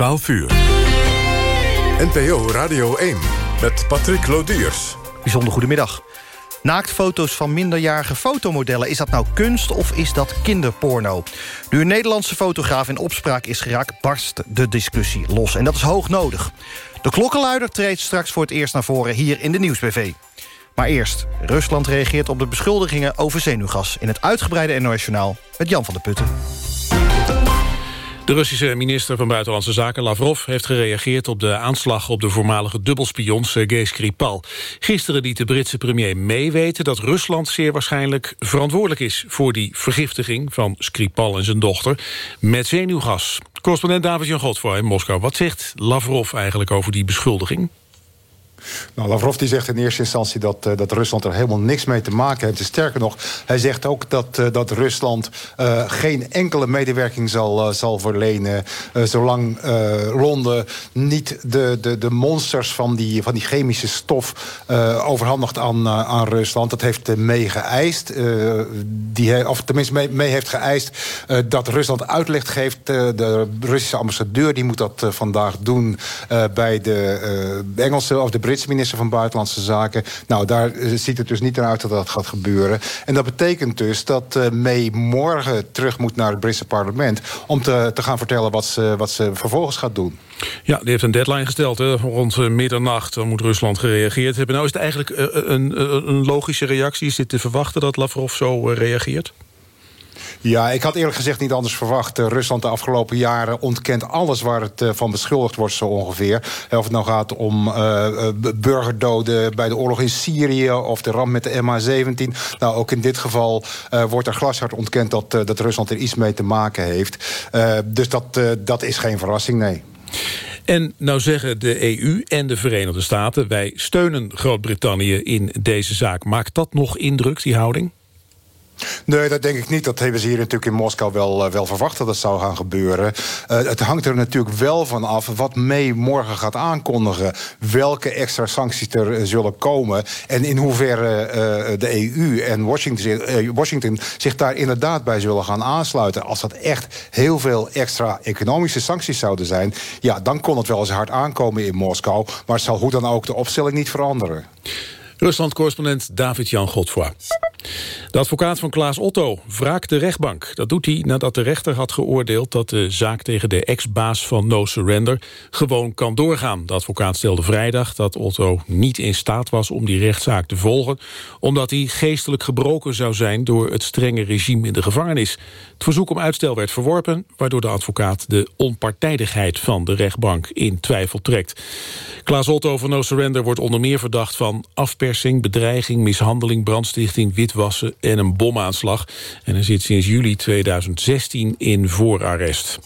12 uur. NPO Radio 1 met Patrick Lodiers. Bijzonder goedemiddag. Naaktfoto's van minderjarige fotomodellen. Is dat nou kunst of is dat kinderporno? Nu een Nederlandse fotograaf in opspraak is geraakt... barst de discussie los. En dat is hoog nodig. De klokkenluider treedt straks voor het eerst naar voren... hier in de Nieuwsbv. Maar eerst, Rusland reageert op de beschuldigingen over zenuwgas... in het uitgebreide NOS met Jan van der Putten. De Russische minister van Buitenlandse Zaken Lavrov heeft gereageerd op de aanslag op de voormalige dubbelspion Sergei Skripal. Gisteren liet de Britse premier meeweten dat Rusland zeer waarschijnlijk verantwoordelijk is voor die vergiftiging van Skripal en zijn dochter met zenuwgas. Correspondent David-Jan Godfroy in Moskou. Wat zegt Lavrov eigenlijk over die beschuldiging? Nou, Lavrov die zegt in eerste instantie dat, uh, dat Rusland er helemaal niks mee te maken heeft. Sterker nog, hij zegt ook dat, uh, dat Rusland uh, geen enkele medewerking zal, zal verlenen... zolang Londen niet de, de, de monsters van die, van die chemische stof overhandigt aan, aan Rusland. Dat heeft mee geëist, die, of tenminste mee, mee heeft geëist... dat Rusland uitleg geeft. de Russische ambassadeur die moet dat vandaag doen bij de Engelse of de Britse minister van Buitenlandse Zaken. Nou, daar eh, ziet het dus niet naar uit dat dat gaat gebeuren. En dat betekent dus dat uh, May morgen terug moet naar het Britse parlement... om te, te gaan vertellen wat ze, wat ze vervolgens gaat doen. Ja, die heeft een deadline gesteld. Hè. Rond uh, middernacht dan moet Rusland gereageerd hebben. Nou is het eigenlijk uh, een, een, logische reactie. Is dit te verwachten dat Lavrov zo reageert? Ja, ik had eerlijk gezegd niet anders verwacht. Uh, Rusland de afgelopen jaren ontkent alles waar het uh, van beschuldigd wordt zo ongeveer. Of het nou gaat om uh, burgerdoden bij de oorlog in Syrië... of de ramp met de MH17. Nou, ook in dit geval wordt er glashard ontkend... dat, dat Rusland er iets mee te maken heeft. dus dat, dat is geen verrassing, nee. En nou zeggen de EU en de Verenigde Staten... wij steunen Groot-Brittannië in deze zaak. Maakt dat nog indruk, die houding? Nee, dat denk ik niet. Dat hebben ze hier natuurlijk in Moskou wel, uh, wel verwacht dat dat zou gaan gebeuren. Uh, het hangt er natuurlijk wel van af wat mee morgen gaat aankondigen. Welke extra sancties er uh, zullen komen. En in hoeverre de EU en Washington, Washington zich daar inderdaad bij zullen gaan aansluiten. Als dat echt heel veel extra economische sancties zouden zijn... ja, dan kon het wel eens hard aankomen in Moskou. Maar het zal hoe dan ook de opstelling niet veranderen. Rusland-correspondent David-Jan Godfroy. De advocaat van Klaas Otto wraakt de rechtbank. Dat doet hij nadat de rechter had geoordeeld... dat de zaak tegen de ex-baas van No Surrender gewoon kan doorgaan. De advocaat stelde vrijdag dat Otto niet in staat was... om die rechtszaak te volgen... omdat hij geestelijk gebroken zou zijn... door het strenge regime in de gevangenis. Het verzoek om uitstel werd verworpen... waardoor de advocaat de onpartijdigheid van de rechtbank in twijfel trekt. Klaas Otto van No Surrender wordt onder meer verdacht van bedreiging, mishandeling, brandstichting, witwassen en een bomaanslag. En hij zit sinds juli 2016 in voorarrest.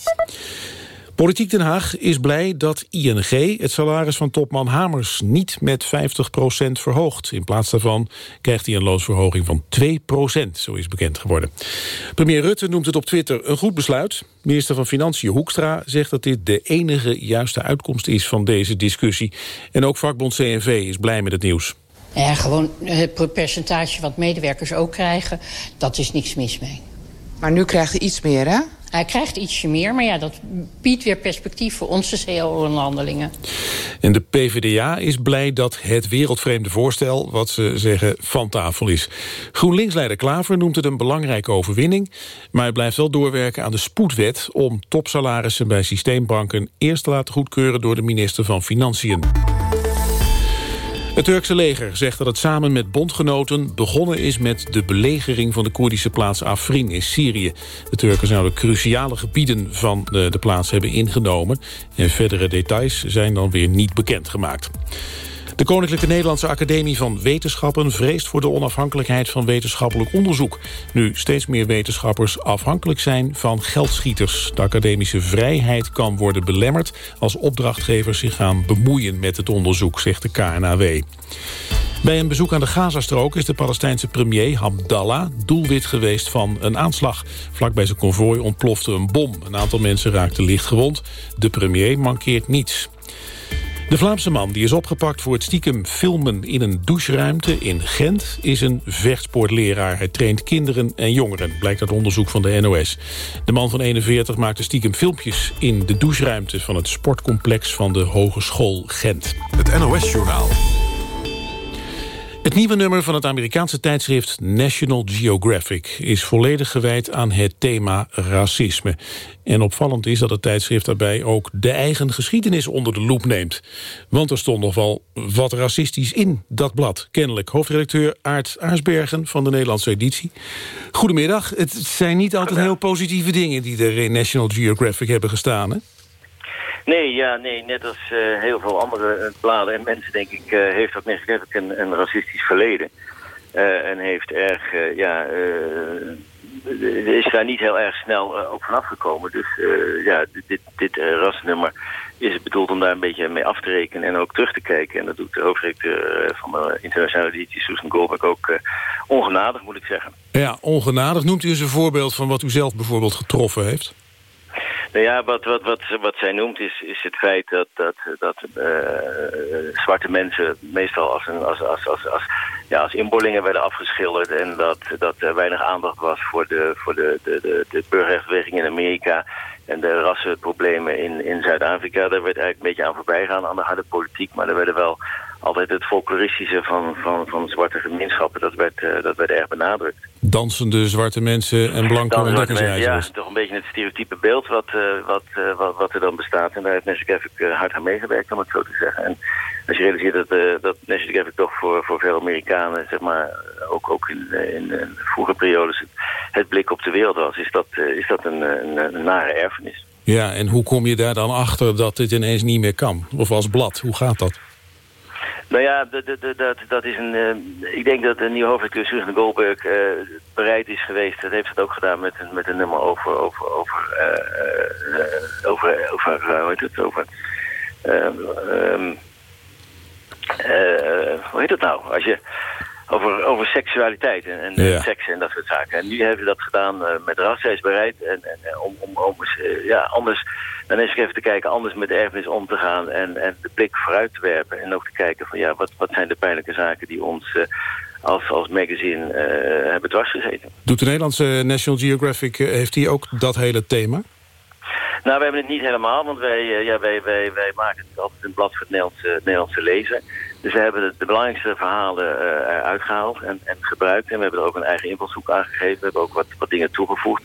Politiek Den Haag is blij dat ING het salaris van topman Hamers niet met 50% verhoogt. In plaats daarvan krijgt hij een loonsverhoging van 2% zo is bekend geworden. Premier Rutte noemt het op Twitter een goed besluit. Minister van Financiën Hoekstra zegt dat dit de enige juiste uitkomst is van deze discussie. En ook vakbond CNV is blij met het nieuws. Ja, gewoon het percentage wat medewerkers ook krijgen, dat is niks mis mee. Maar nu krijgt hij iets meer, hè? Hij krijgt ietsje meer, maar ja, dat biedt weer perspectief voor onze CAO-onderhandelingen. En de PvdA is blij dat het wereldvreemde voorstel, wat ze zeggen, van tafel is. GroenLinks-leider Klaver noemt het een belangrijke overwinning, maar hij blijft wel doorwerken aan de spoedwet om topsalarissen bij systeembanken eerst te laten goedkeuren door de minister van Financiën. Het Turkse leger zegt dat het samen met bondgenoten begonnen is met de belegering van de Koerdische plaats Afrin in Syrië. De Turken zouden cruciale gebieden van de, de plaats hebben ingenomen en verdere details zijn dan weer niet bekendgemaakt. De Koninklijke Nederlandse Academie van Wetenschappen vreest voor de onafhankelijkheid van wetenschappelijk onderzoek. Nu steeds meer wetenschappers afhankelijk zijn van geldschieters. De academische vrijheid kan worden belemmerd als opdrachtgevers zich gaan bemoeien met het onderzoek, zegt de KNAW. Bij een bezoek aan de Gazastrook is de Palestijnse premier Hamdallah doelwit geweest van een aanslag. Vlak zijn konvooi ontplofte een bom. Een aantal mensen raakten licht gewond. De premier mankeert niets. De Vlaamse man die is opgepakt voor het stiekem filmen in een doucheruimte in Gent... is een vechtsportleraar. Hij traint kinderen en jongeren, blijkt uit onderzoek van de NOS. De man van 41 maakte stiekem filmpjes in de doucheruimte... van het sportcomplex van de Hogeschool Gent. Het NOS-journaal. Het nieuwe nummer van het Amerikaanse tijdschrift National Geographic... is volledig gewijd aan het thema racisme. En opvallend is dat het tijdschrift daarbij ook de eigen geschiedenis onder de loep neemt. Want er stond nog wel wat racistisch in dat blad. Kennelijk hoofdredacteur Aart Aarsbergen van de Nederlandse editie. Goedemiddag. Het zijn niet altijd heel positieve dingen die er in National Geographic hebben gestaan, hè? Nee, ja, nee, net als uh, heel veel andere uh, bladen en mensen, denk ik, uh, heeft ook Netflix een, een racistisch verleden. en heeft erg, ja, is daar niet heel erg snel op vanaf gekomen. Dus ja, dit, dit rasnummer is bedoeld om daar een beetje mee af te rekenen en ook terug te kijken. En dat doet de hoofdredacteur van de internationale editie, Susan Goldberg, ook ongenadig, moet ik zeggen. Ja, ongenadig. Noemt u eens een voorbeeld van wat u zelf bijvoorbeeld getroffen heeft? Nou ja, wat, wat, wat, wat zij noemt is, is het feit dat, dat, dat uh, zwarte mensen meestal als, een, als, als, als, als, ja, als inboorlingen werden afgeschilderd... en dat, dat er weinig aandacht was voor de, voor de, de, de, de in Amerika... en de rassenproblemen in, in Zuid-Afrika. Daar werd eigenlijk een beetje aan voorbij gaan aan de harde politiek... maar er werden wel altijd het folkloristische van, van, van zwarte gemeenschappen, dat werd, uh, dat werd erg benadrukt. Dansende zwarte mensen en blanke ontdekkingsreizigers. Ja, toch een beetje het stereotype beeld wat, uh, wat, uh, wat, wat, er dan bestaat. En daar heeft National Geographic hard aan meegewerkt, om het zo te zeggen. En als je realiseert dat, dat National Geographic toch voor, voor veel Amerikanen, zeg maar, ook, ook in, in, in vroege periodes het, het, blik op de wereld was, is dat, is dat een, een, een nare erfenis. Ja, en hoe kom je daar dan achter dat dit ineens niet meer kan? Of als blad, hoe gaat dat? Nou ja, dat, dat, dat is een, uh, ik denk dat de nieuwe hoofdredacteur Susan Goldberg uh, bereid is geweest. Dat heeft het ook gedaan met een, met een nummer over, over, over, uh, over, over hoe heet het, over, um, hoe heet het nou? Als je, over, over seksualiteit en, en ja. seks en dat soort zaken. En nu hebben we dat gedaan uh, met ras. Is bereid en, en, om, om, om uh, ja, anders, dan is even te kijken, anders met de erfenis om te gaan en, en de blik vooruit te werpen. En ook te kijken van ja, wat, wat zijn de pijnlijke zaken die ons uh, als, als magazine hebben dwarsgezeten. Doet de Nederlandse National Geographic, heeft die ook dat hele thema? Nou, we hebben het niet helemaal, want wij, ja, wij, wij, wij maken het altijd een blad voor het Nederlandse, Nederlandse lezer. Dus we hebben de, de belangrijkste verhalen uh, eruit gehaald en, en, gebruikt. En we hebben er ook een eigen invalshoek aangegeven. We hebben ook wat, wat dingen toegevoegd.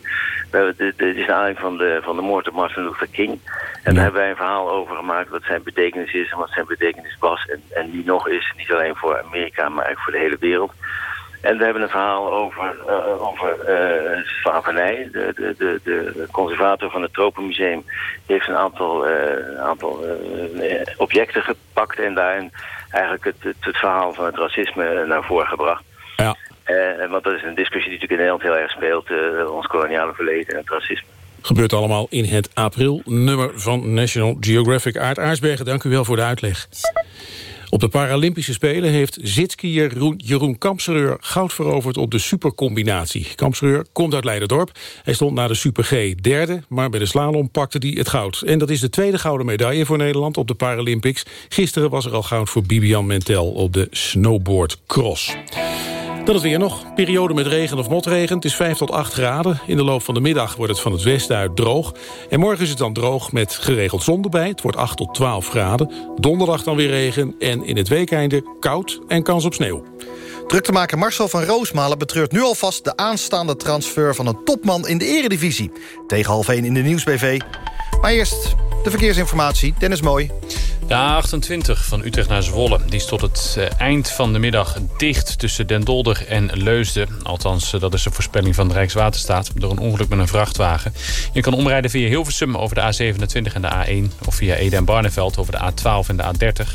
We hebben, dit, dit is een aanleiding van de, van de moord op Martin Luther King. En daar hebben wij een verhaal over gemaakt wat zijn betekenis is en wat zijn betekenis was. En, en die nog is, niet alleen voor Amerika, maar eigenlijk voor de hele wereld. En we hebben een verhaal over, uh, over uh, slavernij. De, de, de, de, conservator van het Tropenmuseum heeft een aantal, uh, aantal objecten gepakt en daarin eigenlijk het, het, het, verhaal van het racisme naar voren gebracht. Ja. want dat is een discussie die natuurlijk in Nederland heel erg speelt, ons koloniale verleden en het racisme. Gebeurt allemaal in het april-nummer van National Geographic. Aard Aarsbergen, dank u wel voor de uitleg. Op de Paralympische Spelen heeft zitskier Jeroen Kampsereur goud veroverd op de supercombinatie. Kampsereur komt uit Leiderdorp. Hij stond na de Super G derde, maar bij de slalom pakte hij het goud. En dat is de tweede gouden medaille voor Nederland op de Paralympics. Gisteren was er al goud voor Bibian Mentel op de snowboardcross. Dan het weer nog. Periode met regen of motregen. Het is 5 tot 8 graden. In de loop van de middag wordt het van het westen uit droog. En morgen is het dan droog met geregeld zon erbij. Het wordt 8 tot 12 graden. Donderdag dan weer regen. En in het weekeinde koud en kans op sneeuw. Druktemaker Marcel van Roosmalen betreurt nu alvast... de aanstaande transfer van een topman in de eredivisie. Tegen half 1 in de Nieuwsbv. Maar eerst de verkeersinformatie. Dennis Mooi. De A28 van Utrecht naar Zwolle die is tot het eh, eind van de middag dicht tussen Den Dolder en Leusden. Althans, eh, dat is de voorspelling van de Rijkswaterstaat door een ongeluk met een vrachtwagen. Je kan omrijden via Hilversum over de A27 en de A1... of via Ede en Barneveld over de A12 en de A30.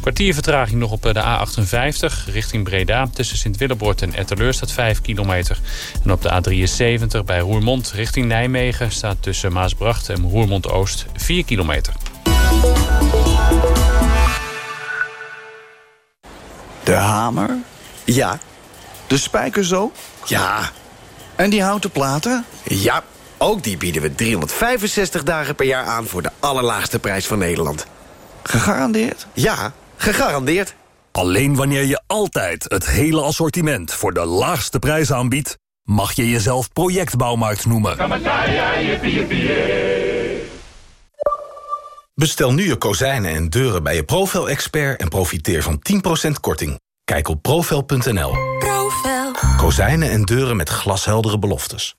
Kwartier vertraging nog op de A58 richting Breda. Tussen Sint-Willebord en Etterleur staat 5 kilometer. En op de A73 bij Roermond richting Nijmegen... staat tussen Maasbracht en Roermond-Oost 4 kilometer. De hamer? Ja. De spijkers zo? Ja. En die houten platen? Ja, ook die bieden we 365 dagen per jaar aan voor de allerlaagste prijs van Nederland. Gegarandeerd? Ja, gegarandeerd. Alleen wanneer je altijd het hele assortiment voor de laagste prijs aanbiedt... mag je jezelf projectbouwmarkt noemen. Bestel nu je kozijnen en deuren bij je Profel-expert... en profiteer van 10% korting. Kijk op profel.nl. Profel. Kozijnen en deuren met glasheldere beloftes.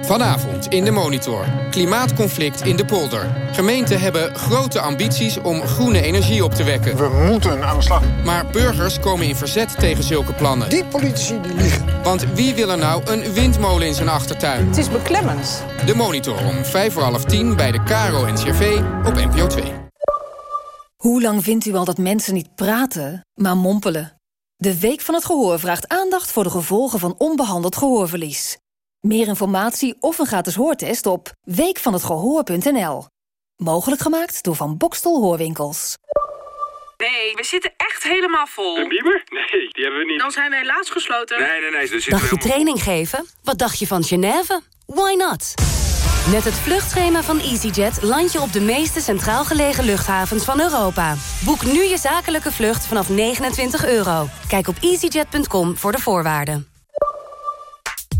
Vanavond in de Monitor. Klimaatconflict in de polder. Gemeenten hebben grote ambities om groene energie op te wekken. We moeten aan de slag. Maar burgers komen in verzet tegen zulke plannen. Die politici die liegen. Want wie wil er nou een windmolen in zijn achtertuin? Het is beklemmend. De Monitor om 5 voor half 10 bij de Caro NCRV op NPO 2. Hoe lang vindt u al dat mensen niet praten, maar mompelen? De Week van het Gehoor vraagt aandacht voor de gevolgen van onbehandeld gehoorverlies. Meer informatie of een gratis hoortest op weekvanhetgehoor.nl. Mogelijk gemaakt door Van Bokstel Hoorwinkels. Nee, we zitten echt helemaal vol. Een bieber? Nee, die hebben we niet. Dan zijn we helaas gesloten. Nee, nee, nee. Dus Dacht je training geven? Wat dacht je van Genève? Why not? Met het vluchtschema van EasyJet land je op de meeste centraal gelegen luchthavens van Europa. Boek nu je zakelijke vlucht vanaf 29 euro. Kijk op easyjet.com voor de voorwaarden.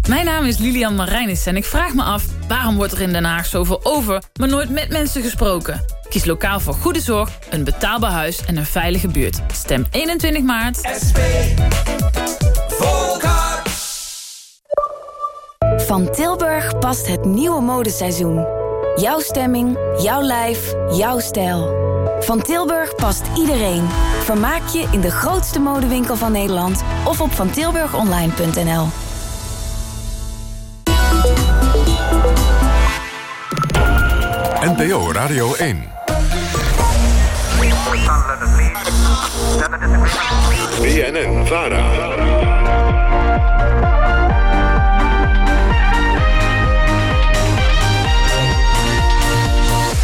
Mijn naam is Lilian Marijnis en ik vraag me af... waarom wordt er in Den Haag zoveel over, maar nooit met mensen gesproken? Kies lokaal voor goede zorg, een betaalbaar huis en een veilige buurt. Stem 21 maart. SP. Van Tilburg past het nieuwe modeseizoen. Jouw stemming, jouw lijf, jouw stijl. Van Tilburg past iedereen. Vermaak je in de grootste modewinkel van Nederland... of op vantilburgonline.nl. NPO Radio 1. BNN Vara.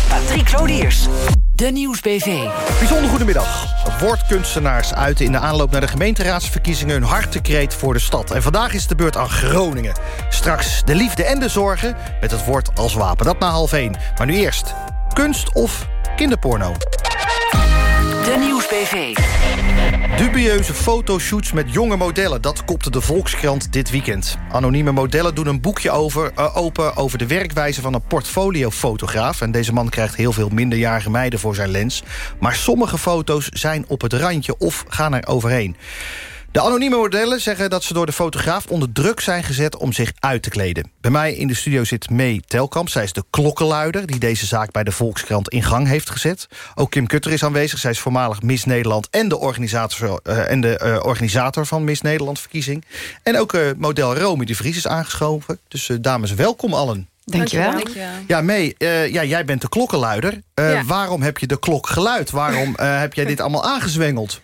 Patrick Lodiers. De Nieuwsbv. Bijzonder goedemiddag. Woordkunstenaars uiten in de aanloop naar de gemeenteraadsverkiezingen... hun hartekreet voor de stad. En vandaag is de beurt aan Groningen. Straks de liefde en de zorgen met het woord als wapen. Dat na half één. Maar nu eerst kunst of kinderporno. De Nieuwsbv. Dubieuze fotoshoots met jonge modellen, dat kopte de Volkskrant dit weekend. Anonieme modellen doen een boekje over, uh, open over de werkwijze van een portfoliofotograaf. En deze man krijgt heel veel minderjarige meiden voor zijn lens. Maar sommige foto's zijn op het randje of gaan er overheen. De anonieme modellen zeggen dat ze door de fotograaf onder druk zijn gezet om zich uit te kleden. Bij mij in de studio zit May Telkamp. Zij is de klokkenluider die deze zaak bij de Volkskrant in gang heeft gezet. Ook Kim Kutter is aanwezig. Zij is voormalig Miss Nederland en de organisator, uh, en de, uh, organisator van Miss Nederland verkiezing. En ook uh, model Romy de Vries is aangeschoven. Dus dames, welkom allen. Dankjewel. Dankjewel. Ja, May, ja, jij bent de klokkenluider. Ja. Waarom heb je de klok geluid? Waarom heb jij dit allemaal aangezwengeld?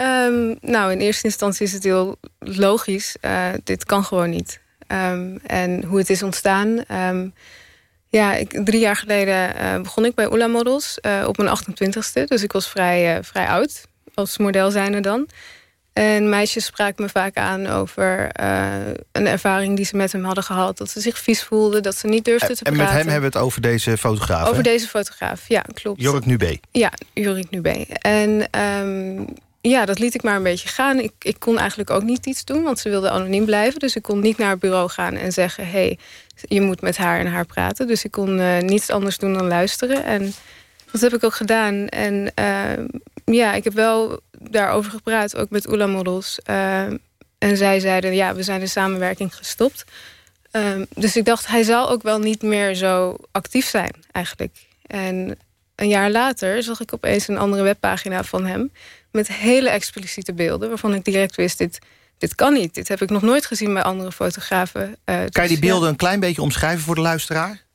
Um, nou, in eerste instantie is het heel logisch. Uh, dit kan gewoon niet. Um, en hoe het is ontstaan... Um, ja, ik, drie jaar geleden uh, begon ik bij Oela Models uh, op mijn 28ste. Dus ik was vrij, vrij oud, als model zijnde dan. En meisjes spraken me vaak aan over een ervaring die ze met hem hadden gehad. Dat ze zich vies voelden, dat ze niet durfden te en praten. En met hem hebben we het over deze fotograaf, Over hè? deze fotograaf, ja, klopt. Jorik Nubé. Ja, Jorik Nubé. En ja, dat liet ik maar een beetje gaan. Ik, ik kon eigenlijk ook niet iets doen, want ze wilde anoniem blijven. Dus ik kon niet naar het bureau gaan en zeggen... hé, hey, je moet met haar en haar praten. Dus ik kon uh, niets anders doen dan luisteren. En dat heb ik ook gedaan. En uh, ja, ik heb wel daarover gepraat, ook met Oela Models. Uh, en zij zeiden, ja, we zijn de samenwerking gestopt. dus ik dacht, hij zal ook wel niet meer zo actief zijn, eigenlijk. En een jaar later zag ik opeens een andere webpagina van hem met hele expliciete beelden... waarvan ik direct wist, dit, dit kan niet. Dit heb ik nog nooit gezien bij andere fotografen. Uh, kan je die beelden ja. een klein beetje omschrijven voor de luisteraar?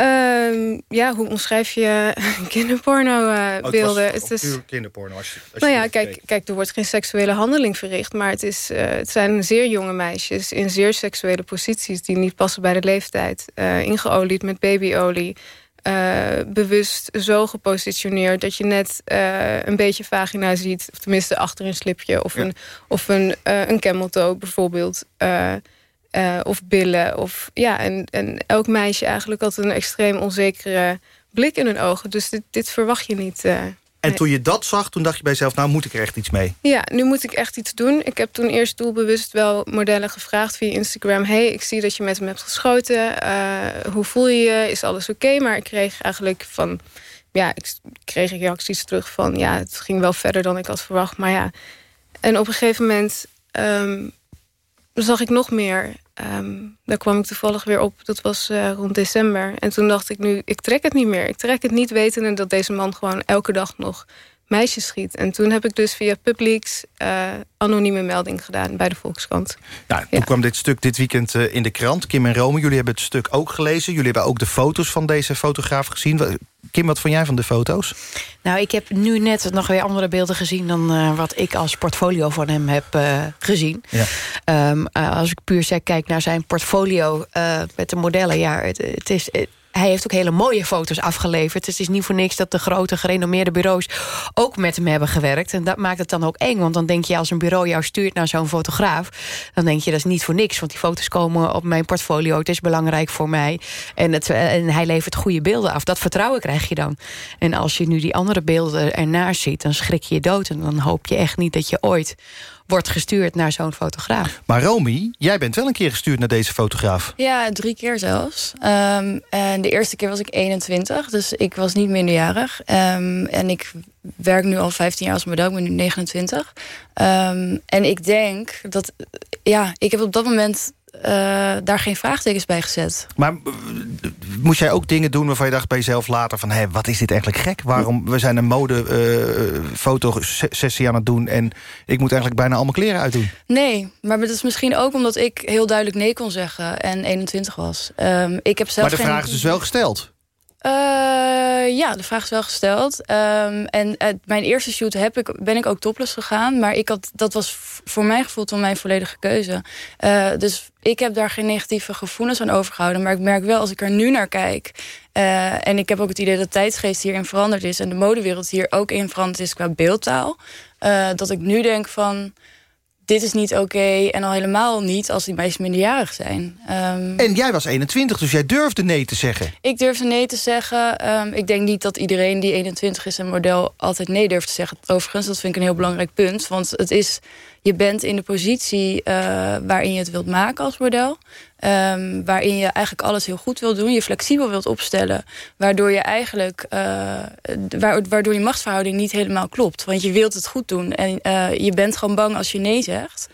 Uh, ja, hoe omschrijf je kinderporno uh, oh, beelden? Het, is kinderporno. Als je, als nou ja, kijk, kijk, er wordt geen seksuele handeling verricht... maar het, is, uh, het zijn zeer jonge meisjes in zeer seksuele posities... die niet passen bij de leeftijd. ingeolied met babyolie... Uh, bewust zo gepositioneerd dat je net uh, een beetje vagina ziet. Of tenminste achter een slipje. Of ja. een, of een, uh, een bijvoorbeeld. of billen. Of, ja, en, en elk meisje eigenlijk had een extreem onzekere blik in hun ogen. Dus dit, dit verwacht je niet En toen je dat zag, toen dacht je bij jezelf... nou moet ik er echt iets mee. Ja, nu moet ik echt iets doen. Ik heb toen eerst doelbewust wel modellen gevraagd via Instagram... hey, ik zie dat je met hem hebt geschoten. Uh, hoe voel je je? Is alles oké? Maar ik kreeg eigenlijk van... ja, ik kreeg reacties terug van... ja, het ging wel verder dan ik had verwacht. Maar ja, en op een gegeven moment... Um, zag ik nog meer. Um, daar kwam ik toevallig weer op. Dat was uh, rond december. En toen dacht ik nu, ik trek het niet meer. Ik trek het niet wetende dat deze man gewoon elke dag nog meisjes schiet. En toen heb ik dus via Publix uh, anonieme melding gedaan bij de Volkskrant. Ja, toen kwam dit stuk dit weekend uh, in de krant. Kim en Rome, jullie hebben het stuk ook gelezen. Jullie hebben ook de foto's van deze fotograaf gezien. Kim, wat vond jij van de foto's? Nou, ik heb nu net nog weer andere beelden gezien... dan uh, wat ik als portfolio van hem heb uh, gezien. Ja. Um, als ik puur zeg, kijk naar zijn portfolio met de modellen... ja, het, het is... Het, hij heeft ook hele mooie foto's afgeleverd. Het is niet voor niks dat de grote gerenommeerde bureaus... ook met hem hebben gewerkt. En dat maakt het dan ook eng. Want dan denk je als een bureau jou stuurt naar zo'n fotograaf... dan denk je dat is niet voor niks. Want die foto's komen op mijn portfolio. Het is belangrijk voor mij. En, het, en hij levert goede beelden af. Dat vertrouwen krijg je dan. En als je nu die andere beelden ernaast ziet... dan schrik je je dood. En dan hoop je echt niet dat je ooit wordt gestuurd naar zo'n fotograaf. Maar Romy, jij bent wel een keer gestuurd naar deze fotograaf. Ja, drie keer zelfs. Um, en de eerste keer was ik 21, dus ik was niet minderjarig. Um, en ik werk nu al 15 jaar als model, ik ben nu 29. Um, en ik denk dat, ja, ik heb op dat moment daar geen vraagtekens bij gezet. Maar uh, moest jij ook dingen doen waarvan je dacht bij jezelf later... van, hé, wat is dit eigenlijk gek? Waarom, we zijn een modefotosessie uh, aan het doen... en ik moet eigenlijk bijna allemaal kleren uitdoen. Nee, maar het is misschien ook omdat ik heel duidelijk nee kon zeggen... en 21 was. Um, ik heb zelf maar de geen... vraag is dus wel gesteld? Uh, ja, de vraag is wel gesteld. Um, en uh, mijn eerste shoot heb ik, ben ik ook topless gegaan. Maar ik had, dat was voor mijn gevoel toen mijn volledige keuze. Uh, dus ik heb daar geen negatieve gevoelens aan overgehouden. Maar ik merk wel, als ik er nu naar kijk... en ik heb ook het idee dat de tijdsgeest hierin veranderd is... en de modewereld hier ook in veranderd is qua beeldtaal... dat ik nu denk van dit is niet oké okay, en al helemaal niet als die meisjes minderjarig zijn. Um, en jij was 21, dus jij durfde nee te zeggen. Ik durfde nee te zeggen. Um, ik denk niet dat iedereen die 21 is een model altijd nee durft te zeggen. Overigens, dat vind ik een heel belangrijk punt. Want het is, je bent in de positie uh, waarin je het wilt maken als model. Um, waarin je eigenlijk alles heel goed wilt doen. Je flexibel wilt opstellen. Waardoor je eigenlijk uh, waardoor je machtsverhouding niet helemaal klopt. Want je wilt het goed doen. En uh, je bent gewoon bang als je nee zegt.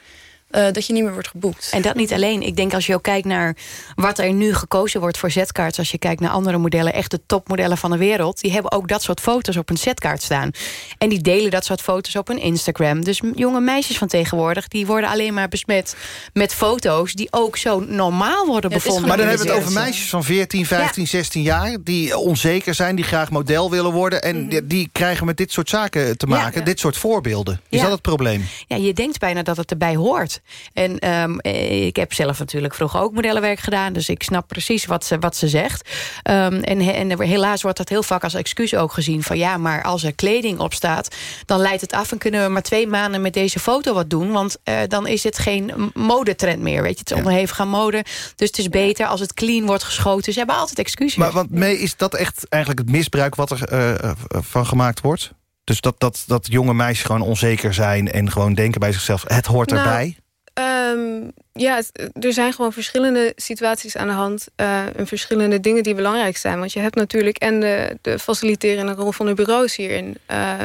Uh, dat je niet meer wordt geboekt. En dat niet alleen. Ik denk als je ook kijkt naar wat er nu gekozen wordt voor zetkaarts... als je kijkt naar andere modellen, echt de topmodellen van de wereld... die hebben ook dat soort foto's op een zetkaart staan. En die delen dat soort foto's op hun Instagram. Dus jonge meisjes van tegenwoordig... die worden alleen maar besmet met foto's... die ook zo normaal worden ja, bevonden. Maar dan hebben we het over meisjes van 14, 15, ja. 16 jaar... die onzeker zijn, die graag model willen worden... en mm -hmm. die, die, krijgen met dit soort zaken te maken. Ja, dit soort voorbeelden. Is dat het probleem? Ja, je denkt bijna dat het erbij hoort. En um, ik heb zelf natuurlijk vroeger ook modellenwerk gedaan... dus ik snap precies wat ze, wat ze zegt. Um, en, en helaas wordt dat heel vaak als excuus ook gezien... van ja, maar als er kleding op staat... dan leidt het af en kunnen we maar twee maanden met deze foto wat doen... want uh, dan is het geen modetrend meer, weet je. Het is onderhevig aan mode, dus het is beter als het clean wordt geschoten. Ze hebben altijd excuses. Maar want mee is dat echt eigenlijk het misbruik wat er uh, van gemaakt wordt? Dus dat, dat, dat jonge meisjes gewoon onzeker zijn... en gewoon denken bij zichzelf, het hoort nou, erbij? Um, ja, er zijn gewoon verschillende situaties aan de hand. Uh, en verschillende dingen die belangrijk zijn. Want je hebt natuurlijk en de, de faciliterende rol van de bureaus hierin. Uh,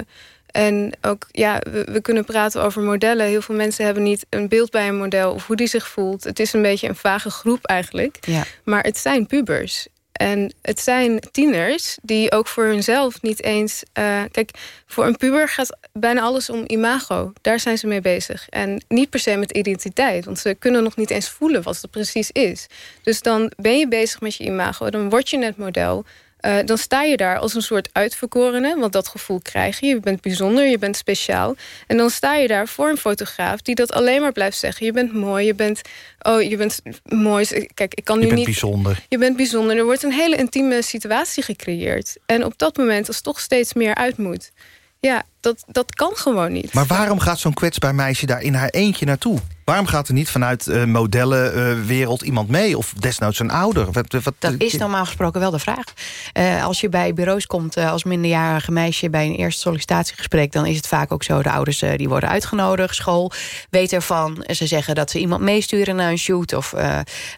en ook, ja, we, we, kunnen praten over modellen. Heel veel mensen hebben niet een beeld bij een model... of hoe die zich voelt. Het is een beetje een vage groep eigenlijk. Ja. Maar het zijn pubers. En het zijn tieners die ook voor hunzelf niet eens... Uh, kijk, voor een puber gaat bijna alles om imago. Daar zijn ze mee bezig. En niet per se met identiteit. Want ze kunnen nog niet eens voelen wat het precies is. Dus dan ben je bezig met je imago. Dan word je net model. Uh, dan sta je daar als een soort uitverkorene. Want dat gevoel krijg je. Je bent bijzonder, je bent speciaal. En dan sta je daar voor een fotograaf... die dat alleen maar blijft zeggen. Je bent mooi, je bent... Oh, je bent mooi. Kijk, ik kan nu je bent niet... bijzonder. Je bent bijzonder. Er wordt een hele intieme situatie gecreëerd. En op dat moment, als toch steeds meer uit moet... Ja, dat, dat kan gewoon niet. Maar waarom gaat zo'n kwetsbaar meisje daar in haar eentje naartoe? Waarom gaat er niet vanuit uh, modellenwereld uh, iemand mee? Of desnoods een ouder? Wat, wat, dat is normaal gesproken wel de vraag. Uh, als je bij bureaus komt als minderjarige meisje... bij een eerste sollicitatiegesprek... dan is het vaak ook zo, de ouders die worden uitgenodigd. School weet ervan. Ze zeggen dat ze iemand meesturen naar een shoot. Of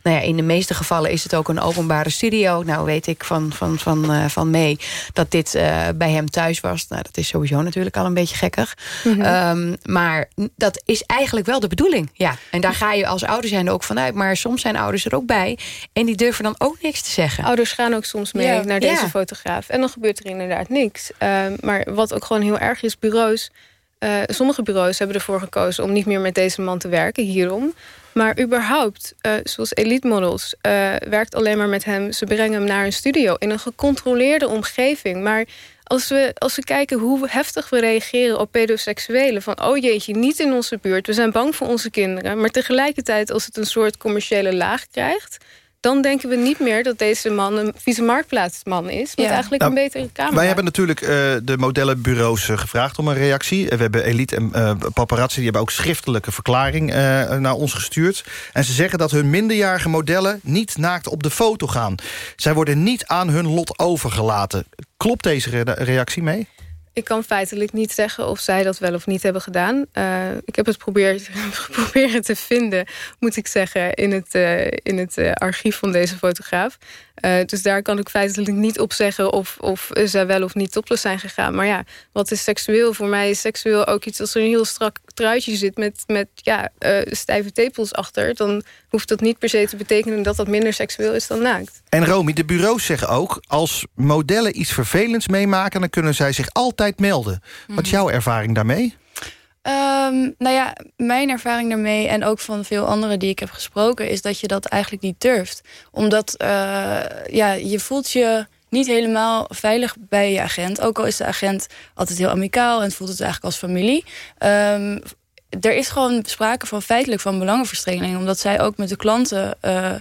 nou ja, in de meeste gevallen is het ook een openbare studio. Nou weet ik van, van, van, van mee dat dit bij hem thuis was. Nou, dat is sowieso natuurlijk al een beetje gekkig. Mm -hmm. um, maar dat is eigenlijk wel de bedoeling. Ja, en daar ga je als ouder zijn ook vanuit. Maar soms zijn ouders er ook bij. En die durven dan ook niks te zeggen. Ouders gaan ook soms mee ja, naar deze ja. fotograaf. En dan gebeurt er inderdaad niks. Uh, maar wat ook gewoon heel erg is, bureaus... Uh, sommige bureaus hebben ervoor gekozen om niet meer met deze man te werken, hierom. Maar überhaupt, uh, zoals Elite Models, uh, werkt alleen maar met hem. Ze brengen hem naar een studio in een gecontroleerde omgeving. Maar als we, als we kijken hoe heftig we reageren op pedoseksuelen... van oh jeetje, niet in onze buurt, we zijn bang voor onze kinderen... maar tegelijkertijd als het een soort commerciële laag krijgt... dan denken we niet meer dat deze man een vieze marktplaatsman is... met ja. eigenlijk nou, een betere kamer. Wij hebben natuurlijk uh, de modellenbureaus uh, gevraagd om een reactie. We hebben Elite en uh, Paparazzi, die hebben ook schriftelijke verklaring naar ons gestuurd. En ze zeggen dat hun minderjarige modellen niet naakt op de foto gaan. Zij worden niet aan hun lot overgelaten. Klopt deze re reactie mee? Ik kan feitelijk niet zeggen of zij dat wel of niet hebben gedaan. Uh, ik heb het geprobeerd te vinden, moet ik zeggen... in het, uh, in het uh, archief van deze fotograaf. Dus daar kan ik feitelijk niet op zeggen... of, of zij wel of niet topless zijn gegaan. Maar ja, wat is seksueel? Voor mij is seksueel ook iets als er een heel strak truitje zit... met, met ja, stijve tepels achter... dan hoeft dat niet per se te betekenen dat dat minder seksueel is dan naakt. En Romy, de bureaus zeggen ook... als modellen iets vervelends meemaken... dan kunnen zij zich altijd melden. Wat is jouw ervaring daarmee? Um, nou ja, mijn ervaring daarmee en ook van veel anderen die ik heb gesproken... is dat je dat eigenlijk niet durft. Omdat uh, ja, je voelt je niet helemaal veilig bij je agent. Ook al is de agent altijd heel amicaal en voelt het eigenlijk als familie. Um, er is gewoon sprake van feitelijk van belangenverstrengeling. Omdat zij ook met de klanten... Uh,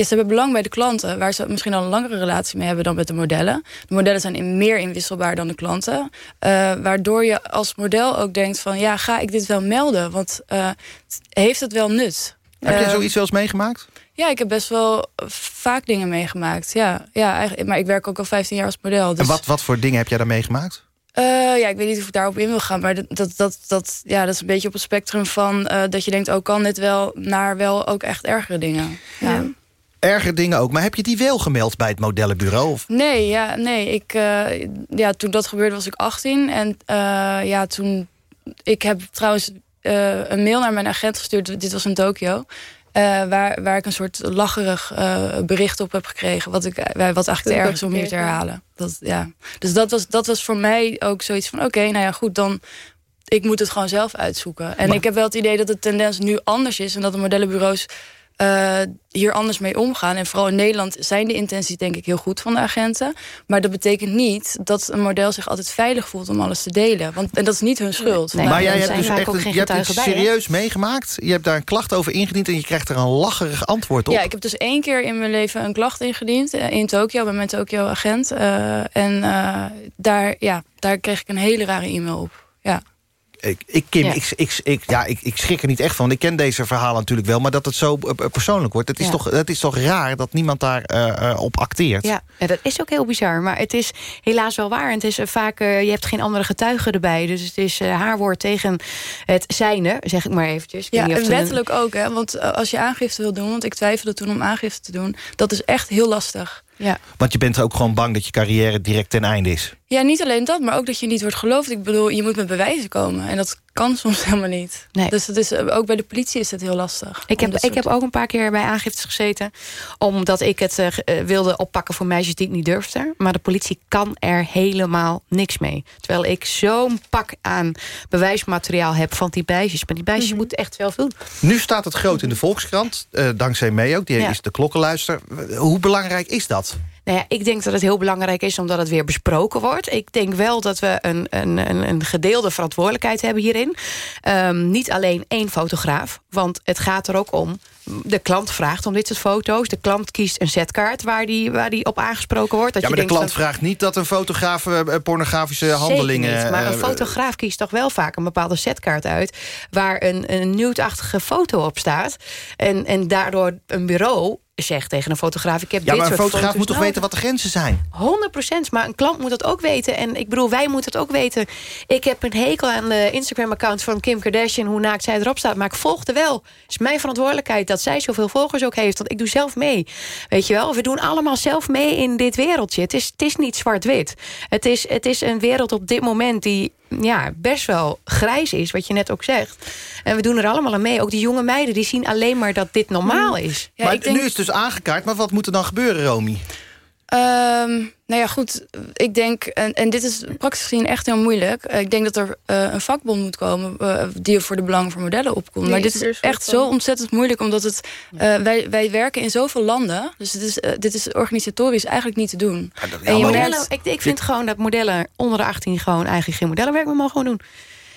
is, ze hebben belang bij de klanten... waar ze misschien al een langere relatie mee hebben dan met de modellen. De modellen zijn in meer inwisselbaar dan de klanten. Uh, waardoor je als model ook denkt van... ja, ga ik dit wel melden? Want uh, heeft het wel nut? Heb jij zoiets wel eens meegemaakt? Ja, ik heb best wel vaak dingen meegemaakt. Ja, ja, eigenlijk, maar ik werk ook al 15 jaar als model. Dus... En wat, wat voor dingen heb jij daar meegemaakt? Uh, ja, ik weet niet of ik daarop in wil gaan. Maar dat, dat, dat, dat, ja, dat is een beetje op het spectrum van... Uh, dat je denkt, oh, kan dit wel... naar wel ook echt ergere dingen. Ja. ja. Erger dingen ook. Maar heb je die wel gemeld bij het modellenbureau? Of? Nee, ja, nee. Ik, uh, ja, toen dat gebeurde was ik 18. En ja, toen... Ik heb trouwens een mail naar mijn agent gestuurd. Dit was in Tokio. Uh, waar, waar ik een soort lacherig uh, bericht op heb gekregen. Wat, ik, wat eigenlijk te erg is om hier te herhalen. Dat, ja. Dus dat was, dat was voor mij ook zoiets van... oké, okay, nou ja, goed, dan... Ik moet het gewoon zelf uitzoeken. En maar, ik heb wel het idee dat de tendens nu anders is... en dat de modellenbureaus uh, hier anders mee omgaan. En vooral in Nederland zijn de intenties denk ik heel goed van de agenten. Maar dat betekent niet dat een model zich altijd veilig voelt om alles te delen. Want, en dat is niet hun schuld. Nee, maar jij hebt dus echt een, je hebt het serieus bij, meegemaakt. Je hebt daar een klacht over ingediend en je krijgt er een lacherig antwoord op. Ja, ik heb dus één keer in mijn leven een klacht ingediend. In Tokio, bij mijn Tokio-agent. Uh, en uh, daar, ja, daar kreeg ik een hele rare e-mail op. Ik, ik, Kim, ja. Ik, ik, ik, ja, ik, ik schrik er niet echt van. Ik ken deze verhalen natuurlijk wel. Maar dat het zo uh, persoonlijk wordt. Het is, ja. toch, het is toch raar dat niemand daar uh, op acteert. Ja, ja, dat is ook heel bizar. Maar het is helaas wel waar. En het is vaak, je hebt geen andere getuigen erbij. Dus het is haar woord tegen het zijne, zeg ik maar eventjes. Ja, en wettelijk een... ook. Hè? Want als je aangifte wil doen... want ik twijfelde toen om aangifte te doen... dat is echt heel lastig. Ja. Want je bent ook gewoon bang dat je carrière direct ten einde is. Ja, niet alleen dat, maar ook dat je niet wordt geloofd. Ik bedoel, je moet met bewijzen komen. En dat kan soms helemaal niet. Nee. Dus het is, ook bij de politie is het heel lastig. Ik heb, ik heb ook een paar keer bij aangiftes gezeten. Omdat ik het uh, wilde oppakken voor meisjes die ik niet durfde. Maar de politie kan er helemaal niks mee. Terwijl ik zo'n pak aan bewijsmateriaal heb van die meisjes. Maar die meisjes mm -hmm. moeten echt wel doen. Nu staat het groot in de Volkskrant. Uh, dankzij mij ook. Die ja. is de klokkenluister. Hoe belangrijk is dat? Nou ja, ik denk dat het heel belangrijk is omdat het weer besproken wordt. Ik denk wel dat we een, een, een, gedeelde verantwoordelijkheid hebben hierin. Um, niet alleen één fotograaf, want het gaat er ook om de klant vraagt om dit soort foto's. De klant kiest een setkaart waar die, waar die op aangesproken wordt. Dat ja, maar je de klant vraagt niet dat een fotograaf uh, pornografische Zeker handelingen... Niet, maar een uh, fotograaf kiest toch wel vaak een bepaalde setkaart uit... waar een, een nude-achtige foto op staat. En, en daardoor een bureau zegt tegen een fotograaf... ik heb ja, dit maar een fotograaf moet toch nodig. weten wat de grenzen zijn? 100% maar een klant moet dat ook weten. En ik bedoel, wij moeten het ook weten. Ik heb een hekel aan de Instagram-account van Kim Kardashian... hoe naakt zij erop staat, maar ik volgde wel. Het is mijn verantwoordelijkheid dat zij zoveel volgers ook heeft. Want ik doe zelf mee. Weet je wel, we doen allemaal zelf mee in dit wereldje. Het is, het is niet zwart-wit. Het is, het is een wereld op dit moment die ja, best wel grijs is, wat je net ook zegt. En we doen er allemaal aan mee. Ook die jonge meiden, die zien alleen maar dat dit normaal is. maar nu is het dus aangekaart, maar wat moet er dan gebeuren, Romy? Um, nou ja, goed. Ik denk, en, en dit is praktisch gezien echt heel moeilijk. Ik denk dat er uh, een vakbond moet komen uh, die voor de belangen voor modellen opkomt. Nee, maar dit is is echt zo ontzettend moeilijk, omdat het, uh, wij, wij werken in zoveel landen. Dus het is, dit is organisatorisch eigenlijk niet te doen. Ja, en je modellen, ik, ik vind gewoon dat modellen onder de 18 gewoon eigenlijk geen modellenwerk meer mogen doen.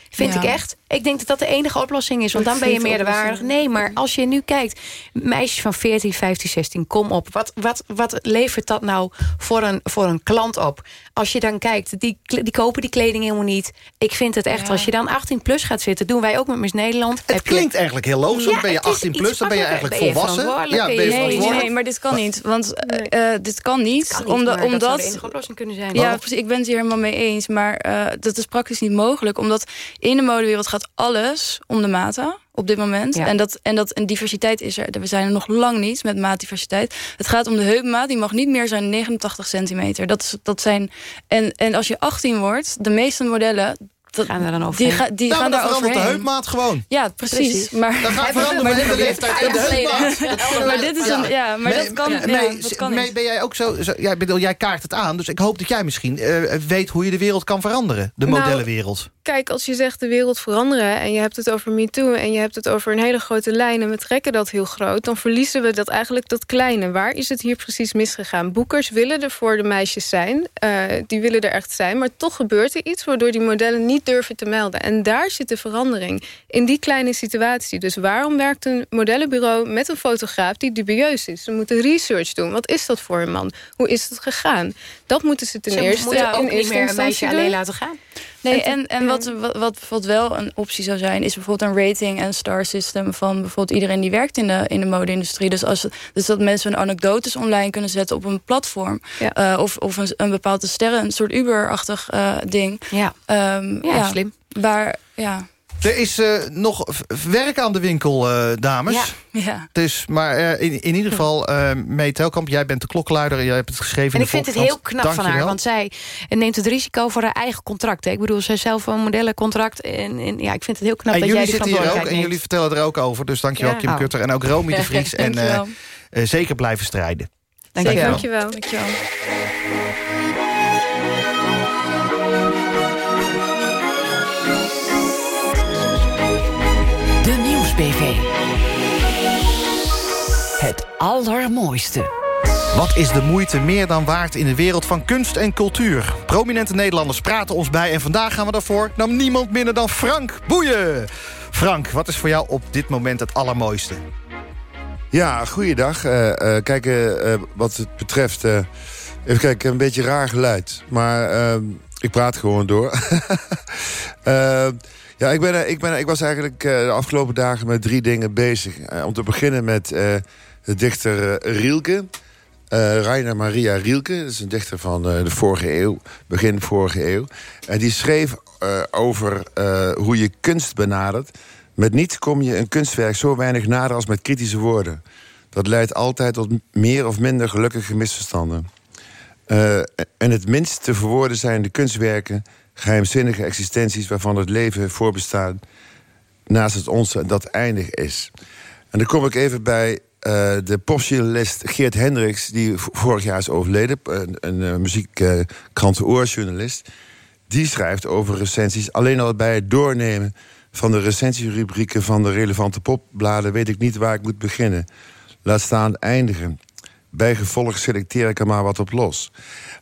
Vind Ja. ik echt. Ik denk dat dat de enige oplossing is. Want dan ben je meerderwaardig. Nee, maar als je nu kijkt. Meisjes van 14, 15, 16, kom op. Wat, wat, wat levert dat nou voor een, voor een klant op? Als je dan kijkt, die, die kopen die kleding helemaal niet. Ik vind het echt, Ja. als je dan 18 plus gaat zitten... doen wij ook met Miss Nederland. Het klinkt eigenlijk heel logisch. dan ben je het is 18 iets plus, dan ben je eigenlijk Ben je volwassen. verantwoordelijk, ben je Nee, nee, maar dit kan niet. Want eh, dit kan niet. Kan niet, omdat, maar dat zou omdat de enige oplossing kunnen zijn. Ja, precies. Ik ben het hier helemaal mee eens. Maar eh, dat is praktisch niet mogelijk. Omdat in de modewereld gaat alles om de maten op dit moment. Ja. En, dat, en, dat, en diversiteit is er. We zijn er nog lang niet met maatdiversiteit. Het gaat om de heupmaat. Die mag niet meer zijn 89 centimeter. Dat, is, dat zijn, en, en als je 18 wordt, de meeste modellen... Dat, Gaan er dan die, ga, die Nou, gaan daar dan verandert de heupmaat gewoon. Ja, precies. Precies. Maar, Dan gaat veranderen maar- de leeftijd in de heupmaat. maar dit is een... Ja, maar Mee- dat kan, ja, mee- dat kan mee- ben jij ook zo, zo ja, bedoel, jij kaart het aan, dus ik hoop dat jij misschien eh, weet hoe je de wereld kan veranderen. De Nou, modellenwereld. Kijk, als je zegt de wereld veranderen... en je hebt het over MeToo en je hebt het over een hele grote lijn... en we trekken dat heel groot, dan verliezen we dat eigenlijk dat kleine. Waar is het hier precies misgegaan? Boekers willen er voor de meisjes zijn. eh, die willen er echt zijn. Maar toch gebeurt er iets waardoor die modellen niet durven te melden. En daar zit de verandering. In die kleine situatie. Dus waarom werkt een modellenbureau met een fotograaf... die dubieus is? Ze moeten research doen. Wat is dat voor een man? Hoe is het gegaan? Dat moeten ze ten Ze eerste moeten in ook niet meer een meisje doen. alleen laten gaan. Nee, En en, wat, wat, wat bijvoorbeeld wel een optie zou zijn... is bijvoorbeeld een rating en star system... van bijvoorbeeld iedereen die werkt in de, in de mode-industrie. Dus, als, dus dat mensen hun anekdotes online kunnen zetten op een platform. Ja. Eh, of of een, een bepaalde sterren, een soort Uber-achtig eh, ding. Ja, Ehm, ja, slim. Waar, ja, Er is eh, nog werk aan de winkel, eh, dames. Ja. ja. Dus, maar eh, in, in ieder geval, eh Mee Telkamp, jij bent de klokkenluider. Jij hebt het geschreven En in ik de vind het heel knap van haar. Dankjewel. Want zij neemt het risico voor haar eigen contract. Hè. Ik bedoel, zij zelf een modellencontract. En, en ja, ik vind het heel knap En dat jullie jij die zitten hier ook en jullie vertellen er ook over. Dus dankjewel Ja. Kim Oh. Kutter en ook Romy de Vries. en eh, Dankjewel. eh, zeker blijven strijden. neemt. Dankjewel. Dankjewel. Dankjewel. Het allermooiste. Wat is de moeite meer dan waard in de wereld van kunst en cultuur? Prominente Nederlanders praten ons bij en vandaag gaan we daarvoor... naar niemand minder dan Frank Boeien. Frank, wat is voor jou op dit moment het allermooiste? Ja, goeiedag. Eh, eh, kijk, eh, wat het betreft... eh, even kijken, een beetje raar geluid. Maar eh, ik praat gewoon door. Ja, ik, ben, eh, ik, ben, ik was eigenlijk eh, de afgelopen dagen met drie dingen bezig. Eh, om te beginnen met de dichter Rielke. Rainer Maria Rielke, dat is een dichter van de vorige eeuw, begin vorige eeuw. En die schreef over hoe je kunst benadert. Met niets kom je een kunstwerk zo weinig nader als met kritische woorden. Dat leidt altijd tot meer of minder gelukkige misverstanden. En het minst te verwoorden zijn de kunstwerken... geheimzinnige existenties waarvan het leven voorbestaat... naast het onze dat eindig is. En dan kom ik even bij eh, de popjournalist Geert Hendricks... die vorig jaar is overleden, een, een eh, die schrijft over recensies. Alleen al bij het doornemen van de recensierubrieken... van de relevante popbladen weet ik niet waar ik moet beginnen. Laat staan eindigen. bijgevolg selecteer ik er maar wat op los.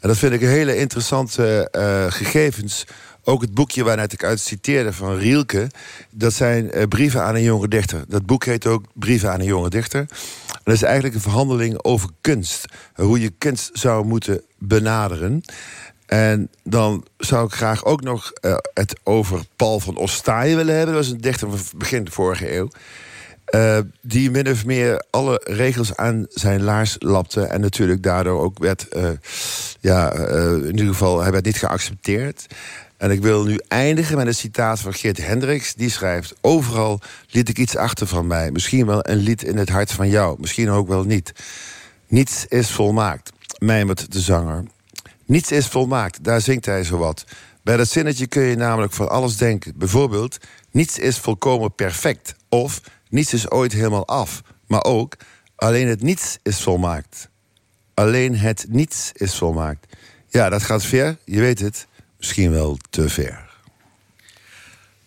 En dat vind ik een hele interessante uh, gegevens. Ook het boekje waar net ik uit citeerde van Rielke... dat zijn uh, brieven aan een jonge dichter. Dat boek heet ook Brieven aan een jonge dichter. dat is eigenlijk een verhandeling over kunst. Hoe je kunst zou moeten benaderen. En dan zou ik graag ook nog uh, het over Paul van Ostaaien willen hebben. Dat was een dichter van begin de vorige eeuw. Uh, die min of meer alle regels aan zijn laars lapte. En natuurlijk daardoor ook werd... Uh, ja, in ieder geval, hij werd niet geaccepteerd. En ik wil nu eindigen met een citaat van Geert Hendricks. Die schrijft, overal liet ik iets achter van mij. Misschien wel een lied in het hart van jou. Misschien ook wel niet. Niets is volmaakt, mijmert de zanger. Niets is volmaakt, daar zingt hij zo wat. Bij dat zinnetje kun je namelijk van alles denken. Bijvoorbeeld, niets is volkomen perfect. Of, niets is ooit helemaal af. Maar ook, alleen het niets is volmaakt. Alleen het niets is volmaakt. Ja, dat gaat ver, je weet het. Misschien wel te ver.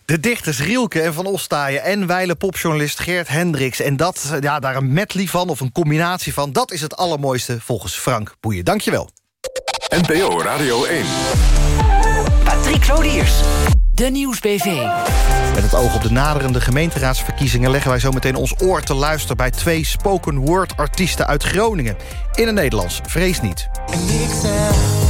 De dichters Rielke en Van Ostaaien en wijle popjournalist Geert Hendricks. En dat, ja, daar een medley van of een combinatie van... dat is het allermooiste volgens Frank Boeien. Dankjewel. NPO Radio 1. Patrick Lodiers. De Nieuwsbv. Met het oog op de naderende gemeenteraadsverkiezingen... leggen wij zo meteen ons oor te luisteren... bij twee spoken word artiesten uit Groningen. In het Nederlands, vrees niet. En ik zeg,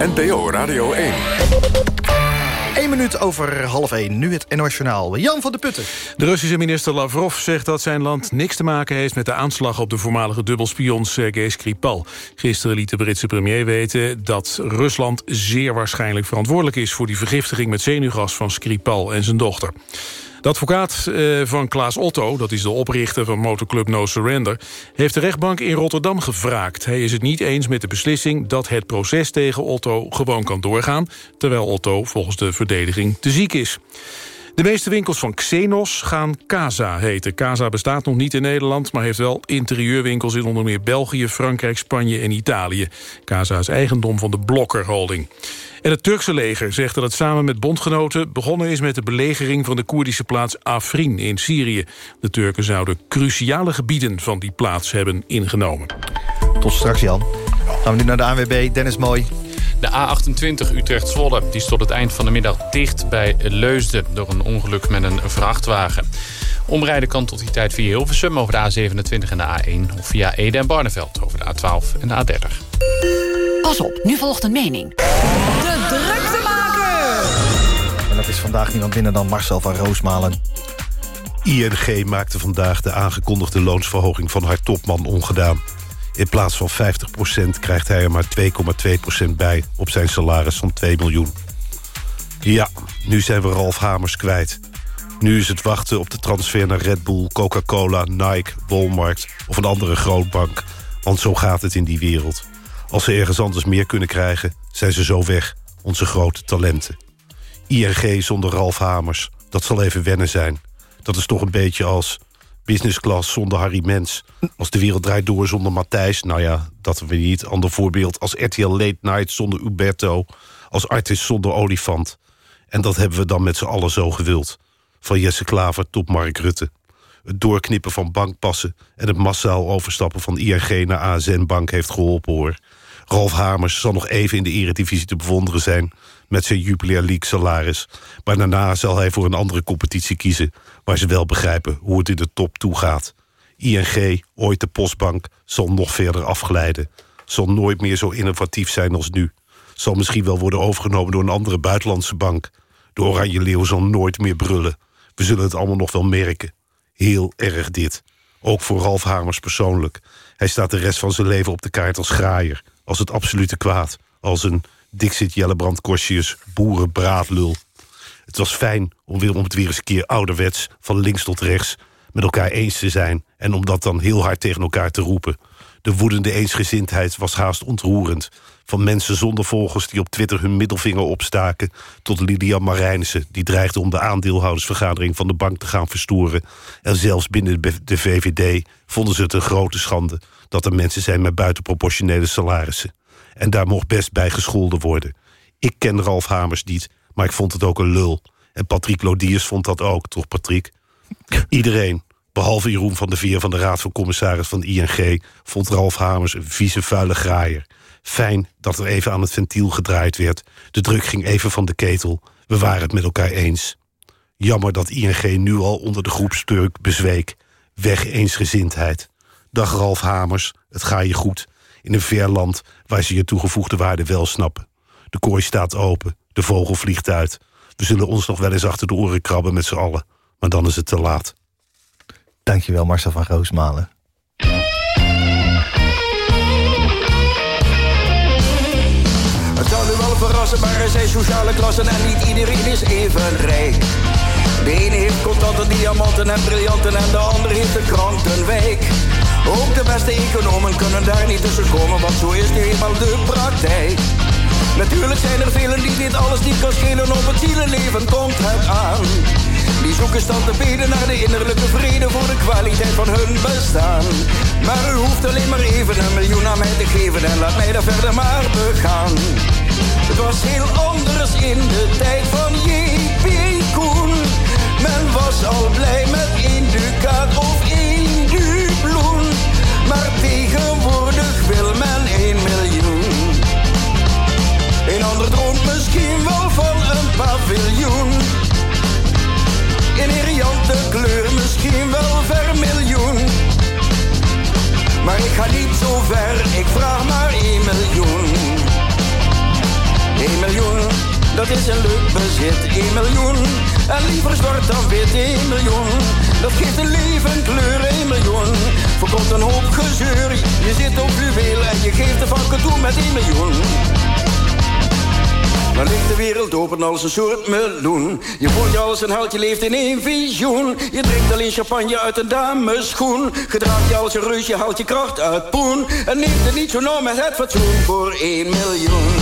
NPO Radio 1. 1 minuut over half 1. Nu het NOS Jan van de Putten. De Russische minister Lavrov zegt dat zijn land niks te maken heeft... met de aanslag op de voormalige dubbelspion Sergei Skripal. Gisteren liet de Britse premier weten dat Rusland zeer waarschijnlijk verantwoordelijk is... voor die vergiftiging met zenuwgas van Skripal en zijn dochter. De advocaat eh, van Klaas Otto, dat is de oprichter van motorclub No Surrender... heeft de rechtbank in Rotterdam gevraagd. Hij is het niet eens met de beslissing dat het proces tegen Otto gewoon kan doorgaan... terwijl Otto volgens de verdediging te ziek is. De meeste winkels van Xenos gaan Casa heten. Casa bestaat nog niet in Nederland... maar heeft wel interieurwinkels in onder meer België, Frankrijk, Spanje en Italië. Casa is eigendom van de Blokker Holding. En het Turkse leger zegt dat het samen met bondgenoten... begonnen is met de belegering van de Koerdische plaats Afrin in Syrië. De Turken zouden cruciale gebieden van die plaats hebben ingenomen. Tot straks, Jan. Gaan we nu naar de ANWB. Dennis Mooi. De A28 Utrecht-Zwolle is tot het eind van de middag dicht bij Leusden... door een ongeluk met een vrachtwagen. Omrijden kan tot die tijd via Hilversum over de A27 en de A1... of via Ede en Barneveld over de A12 en de A30. Pas op, nu volgt een mening. De druktemaker! En dat is vandaag niemand binnen dan Marcel van Roosmalen. ING maakte vandaag de aangekondigde loonsverhoging van haar topman ongedaan. In plaats van 50% krijgt hij er maar 2,2% bij... op zijn salaris van 2 miljoen. Ja, nu zijn we Ralf Hamers kwijt. Nu is het wachten op de transfer naar Red Bull, Coca-Cola, Nike, Walmart... of een andere grootbank, want zo gaat het in die wereld. Als ze ergens anders meer kunnen krijgen, zijn ze zo weg, onze grote talenten. ING zonder Ralf Hamers, dat zal even wennen zijn. Dat is toch een beetje als business class zonder Harry Mens. Als de wereld draait door zonder Matthijs, nou ja, dat we niet. Ander voorbeeld als RTL Late Night zonder Uberto. Als artist zonder Olifant. En dat hebben we dan met z'n allen zo gewild. Van Jesse Klaver tot Mark Rutte. Het doorknippen van bankpassen en het massaal overstappen van ING naar ASN Bank heeft geholpen hoor. Ralf Hamers zal nog even in de eredivisie te bewonderen zijn... met zijn Jupiler League salaris. Maar daarna zal hij voor een andere competitie kiezen... waar ze wel begrijpen hoe het in de top toegaat. ING, ooit de postbank, zal nog verder afglijden. Zal nooit meer zo innovatief zijn als nu. Zal misschien wel worden overgenomen door een andere buitenlandse bank. De Oranje Leeuw zal nooit meer brullen. We zullen het allemaal nog wel merken. Heel erg dit. Ook voor Ralf Hamers persoonlijk. Hij staat de rest van zijn leven op de kaart als graaier als het absolute kwaad. Als een Dixit Jellebrand Korsius boerenbraadlul. Het was fijn om, weer, om het weer eens een keer ouderwets... van links tot rechts met elkaar eens te zijn... en om dat dan heel hard tegen elkaar te roepen. De woedende eensgezindheid was haast ontroerend. Van mensen zonder volgers die op Twitter hun middelvinger opstaken... tot Lilian Marijnissen, die dreigde om de aandeelhoudersvergadering... van de bank te gaan verstoren. En zelfs binnen de VVD vonden ze het een grote schande... dat er mensen zijn met buitenproportionele salarissen. En daar mocht best bij gescholden worden. Ik ken Ralf Hamers niet, maar ik vond het ook een lul. En Patrick Lodiers vond dat ook, toch Patrick? Iedereen, behalve Jeroen van der Veer van de Raad van Commissaris van ING... vond Ralf Hamers een vieze, vuile graaier. Fijn dat er even aan het ventiel gedraaid werd. De druk ging even van de ketel. We waren het met elkaar eens. Jammer dat ING nu al onder de groepsturk bezweek. Weg eensgezindheid. Dag Ralf Hamers, het ga je goed. In een ver land waar ze je toegevoegde waarde wel snappen. De kooi staat open, de vogel vliegt uit. We zullen ons nog wel eens achter de oren krabben met z'n allen. Maar dan is het te laat. Dankjewel Marcel van Roosmalen. Het zal u wel verrassen, maar er zijn sociale klassen en niet iedereen is even rijk. De ene heeft contante diamanten en briljanten en de ander heeft een krantenwijk. Ook de beste economen kunnen daar niet tussen komen, want zo is nu eenmaal de praktijk. Natuurlijk zijn er velen die dit alles niet kan schelen, op het zielenleven komt het aan. Die zoeken stand te beden naar de innerlijke vrede voor de kwaliteit van hun bestaan. Maar u hoeft alleen maar even een miljoen aan mij te geven en laat mij daar verder maar begaan. Het was heel anders in de tijd van J.P. Koen. Men was al Maar ik ga niet zo ver, ik vraag maar 1 miljoen. 1 miljoen, dat is een leuk bezit, 1 miljoen. En liever zwart dan wit, 1 miljoen. Dat geeft een leven kleur, 1 miljoen. Voorkomt een hoop gezeur, je zit op fluweel en je geeft de vakken toe met 1 miljoen. Dan ligt de wereld open als een soort meloen. Je voelt je als een held, je leeft in één visioen. Je drinkt alleen champagne uit een dameschoen. Gedraagt je als een reus, je haalt je kracht uit poen. En neemt het niet zo nauw met het fatsoen voor 1 miljoen.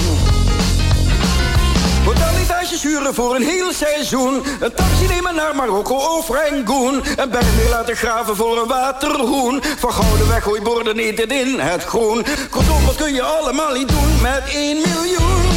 Hotelletages huren voor een heel seizoen. Een taxi nemen naar Marokko of Rangoon. Een berg meer laten graven voor een waterhoen. Van gouden weggooiborden eten in het groen. Kortom, wat kun je allemaal niet doen met 1 miljoen?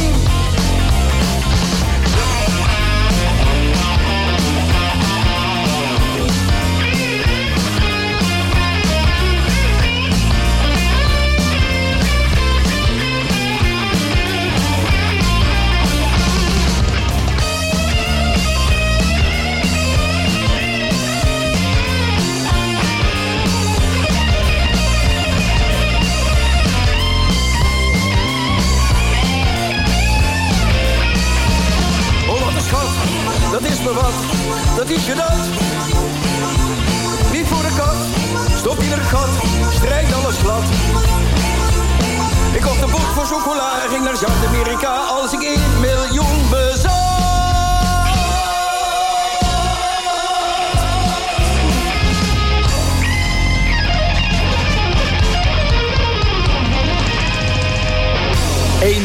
Chocola ging naar Zuid-Amerika als ik 1 miljoen bezat.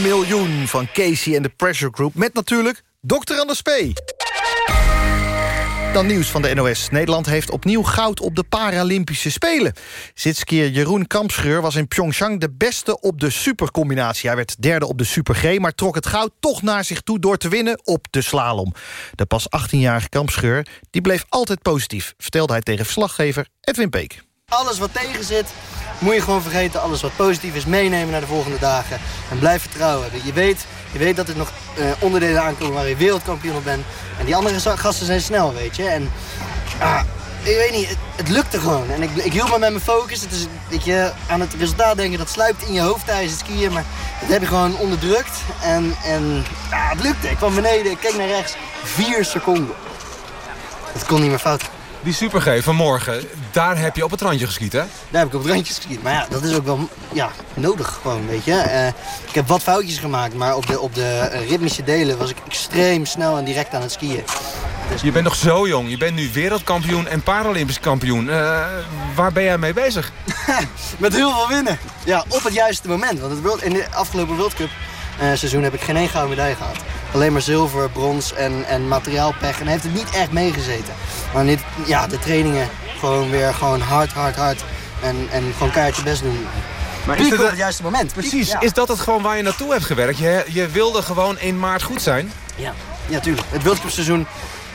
Miljoen van Casey en de Pressure Group... met natuurlijk Dr. Anders P. Dan nieuws van de NOS. Nederland heeft opnieuw goud op de Paralympische Spelen. Zitskier Jeroen Kampscheur was in Pyeongchang de beste op de supercombinatie. Hij werd derde op de Super G, maar trok het goud toch naar zich toe... door te winnen op de slalom. De pas 18-jarige Kampscheur die bleef altijd positief... vertelde hij tegen verslaggever Edwin Peek. Alles wat tegen zit, moet je gewoon vergeten. Alles wat positief is, meenemen naar de volgende dagen. En blijf vertrouwen. Je weet, je weet dat er nog eh, onderdelen aankomen waar je wereldkampioen op bent. En die andere gasten zijn snel, weet je. En ah, ik weet niet, het, lukte gewoon. En ik, ik hield me met mijn focus. Het is, weet je, aan het resultaat denken, dat sluipt in je hoofd tijdens het skiën. Maar dat heb je gewoon onderdrukt. En, en ah, het lukte. Ik kwam beneden, ik keek naar rechts. Vier seconden. Het kon niet meer fout. Die Super G van morgen, daar heb je op het randje geskiet, hè? Daar heb ik op het randje geskiet. Maar ja, dat is ook wel ja, nodig gewoon, weet je. Eh, ik heb wat foutjes gemaakt, maar op de, op de ritmische delen was ik extreem snel en direct aan het skiën. Je bent nog zo jong. Je bent nu wereldkampioen en Paralympisch kampioen. Eh, waar ben jij mee bezig? Met heel veel winnen. Ja, op het juiste moment. Want het World- in de afgelopen World Cup eh, seizoen heb ik geen één gouden medaille gehad. Alleen maar zilver, brons en, en materiaalpech. En heeft het niet echt meegezeten. Maar ja, de trainingen gewoon weer gewoon hard, hard, hard. En, en gewoon keihard je best doen. Maar is is het een- het juiste moment. Precies. Ja. Is dat het gewoon waar je naartoe hebt gewerkt? Je, je wilde gewoon in maart goed zijn? Ja, ja tuurlijk. Het World Cup seizoen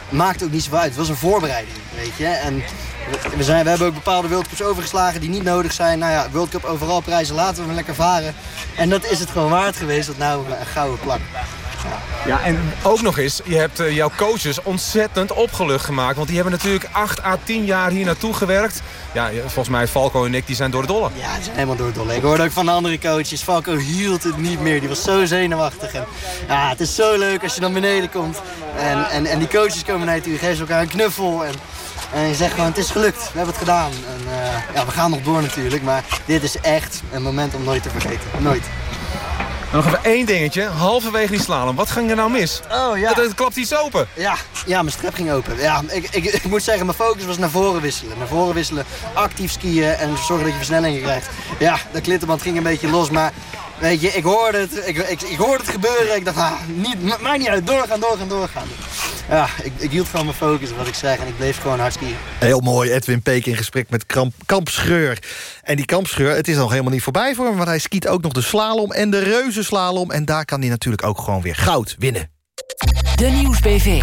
maakt ook niet zo uit. Het was een voorbereiding, weet je. En we, zijn, we hebben ook bepaalde World Cups overgeslagen die niet nodig zijn. Nou ja, World Cup overal prijzen, laten we hem lekker varen. En dat is het gewoon waard geweest, dat nou een gouden plak. Ja, en ook nog eens, je hebt eh, jouw coaches ontzettend opgelucht gemaakt. Want die hebben natuurlijk 8 à 10 jaar hier naartoe gewerkt. Ja, volgens mij Falco en ik, die zijn door de dolle. Ja, die zijn helemaal door het dolle. Ik hoorde ook van de andere coaches, Falco hield het niet meer. Die was zo zenuwachtig. En, ja, het is zo leuk als je dan beneden komt. En, en, en die coaches komen naar je toe, geven elkaar een knuffel. En, en je zegt gewoon, het is gelukt. We hebben het gedaan. En, eh, ja, we gaan nog door natuurlijk. Maar dit is echt een moment om nooit te vergeten. Nooit. Nog even één dingetje. Halverwege die slalom. Wat ging er nou mis? Oh ja. Het, het klapt iets open. Ja, ja, mijn strep ging open. Ja, ik, ik, ik moet zeggen, mijn focus was naar voren wisselen. Naar voren wisselen, actief skiën en zorgen dat je versnellingen krijgt. Ja, de klittenband ging een beetje los, maar weet je, ik hoorde het, ik, ik, ik hoorde het gebeuren. Ik dacht, ah, niet, ma- maakt niet uit, doorgaan, doorgaan, doorgaan. Ja, ik, ik hield gewoon mijn focus op wat ik zeg en ik bleef gewoon hard skiën. Heel mooi, Edwin Peek in gesprek met Kramp, Kampschreur. En die Kampschreur, het is nog helemaal niet voorbij voor hem... want hij skiet ook nog de slalom en de reuzenslalom... en daar kan hij natuurlijk ook gewoon weer goud winnen. De Nieuwsbv.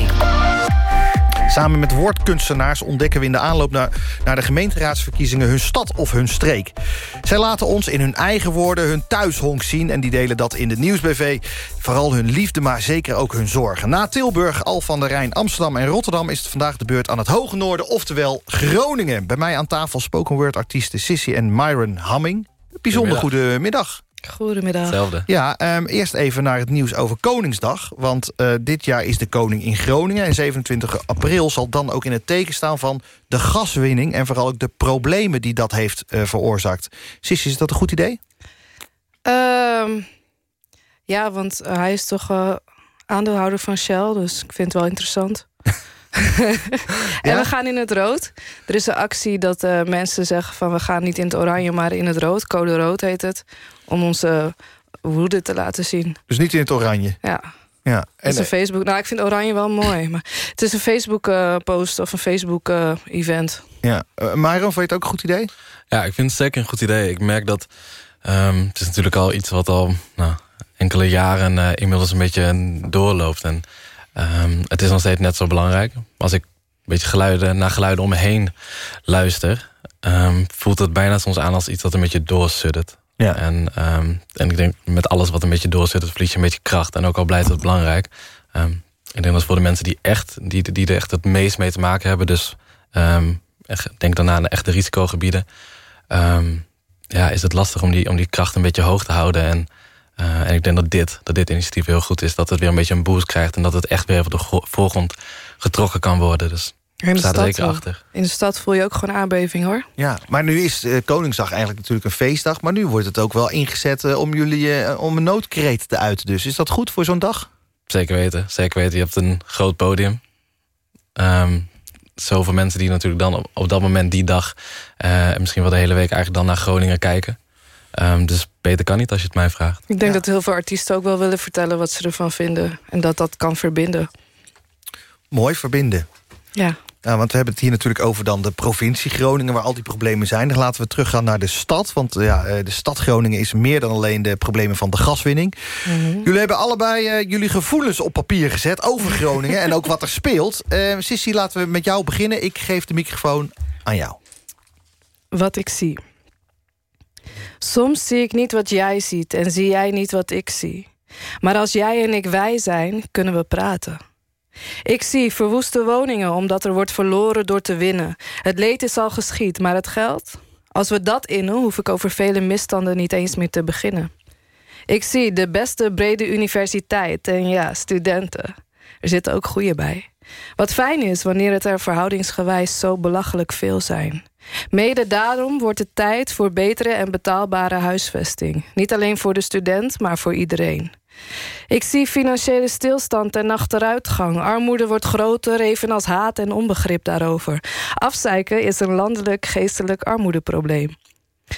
Samen met woordkunstenaars ontdekken we in de aanloop naar, naar de gemeenteraadsverkiezingen hun stad of hun streek. Zij laten ons in hun eigen woorden hun thuishonk zien... en die delen dat in de Nieuwsbv. Vooral hun liefde, maar zeker ook hun zorgen. Na Tilburg, Al van der Rijn, Amsterdam en Rotterdam... is het vandaag de beurt aan het Hoge Noorden, oftewel Groningen. Bij mij aan tafel spoken word artiesten Sissy en Myron Hamming. Bijzonder goede middag. Goedemiddag. Hetzelfde. Ja, ehm, eerst even naar het nieuws over Koningsdag. Want eh, dit jaar is de koning in Groningen. En 27 april zal dan ook in het teken staan van de gaswinning... en vooral ook de problemen die dat heeft eh, veroorzaakt. Sissy, is dat een goed idee? Ehm, ja, want hij is toch eh, aandeelhouder van Shell, dus ik vind het wel interessant. en we gaan in het rood. Er is een actie dat eh, mensen zeggen van we gaan niet in het oranje, maar in het rood. Code rood heet het. Om onze woede te laten zien. Dus niet in het oranje? Ja. Ja. Het En, is een eh, Facebook. Nou, ik vind oranje wel mooi. Maar het is een Facebook-post of een Facebook-event. ja. Uh, Myron, vond je het ook een goed idee? Ja, ik vind het zeker een goed idee. Ik merk dat... ehm, het is natuurlijk al iets wat al nou, enkele jaren eh, inmiddels een beetje doorloopt. En ehm, het is nog steeds net zo belangrijk. Als ik een beetje geluiden, naar geluiden om me heen luister... ehm, voelt het bijna soms aan als iets dat een beetje doorsuddert. Ja. En, ehm, en ik denk met alles wat een beetje doorsuddert... verlies je een beetje kracht. En ook al blijft het belangrijk... ik denk dat voor de mensen die, echt, die, die er echt het meest mee te maken hebben... dus denk dan aan de echte risicogebieden... ja, is het lastig om die, om die kracht een beetje hoog te houden. En, eh, en ik denk dat dit, dat dit initiatief heel goed is. Dat het weer een beetje een boost krijgt... en dat het echt weer even de gro- voorgrond getrokken kan worden. Dus In ik de, er stad, zeker wel. achter. in de stad voel je ook gewoon aardbeving, hoor. Ja, maar nu is eh, Koningsdag eigenlijk natuurlijk een feestdag... maar nu wordt het ook wel ingezet eh, om jullie eh, om een noodkreet te uiten. Dus is dat goed voor zo'n dag? Zeker weten, zeker weten. Je hebt een groot podium. Ehm, zoveel mensen die natuurlijk dan op, op dat moment die dag... eh, en misschien wel de hele week eigenlijk dan naar Groningen kijken. Ehm, dus beter kan niet als je het mij vraagt. Ik denk dat heel veel artiesten ook wel willen vertellen wat ze ervan vinden. En dat dat kan verbinden. Mooi, verbinden. Ja. Ja, want we hebben het hier natuurlijk over dan de provincie Groningen... waar al die problemen zijn. Dan laten we teruggaan naar de stad. Want eh, ja, eh, de stad Groningen is meer dan alleen de problemen van de gaswinning. Jullie hebben allebei eh, jullie gevoelens op papier gezet over Groningen... en ook wat er speelt. Eh Sissy, laten we met jou beginnen. Ik geef de microfoon aan jou. Wat ik zie. Soms zie ik niet wat jij ziet en zie jij niet wat ik zie. Maar als jij en ik wij zijn, kunnen we praten. Ik zie verwoeste woningen omdat er wordt verloren door te winnen. Het leed is al geschied, maar het geld? Als we dat innen, hoef ik over vele misstanden niet eens meer te beginnen. Ik zie de beste brede universiteit en ja, studenten. Er zitten ook goede bij. Wat fijn is wanneer het er verhoudingsgewijs zo belachelijk veel zijn. Mede daarom wordt het tijd voor betere en betaalbare huisvesting. Niet alleen voor de student, maar voor iedereen. Ik zie financiële stilstand en achteruitgang. Armoede wordt groter, evenals haat en onbegrip daarover. Afzeiken is een landelijk geestelijk armoedeprobleem.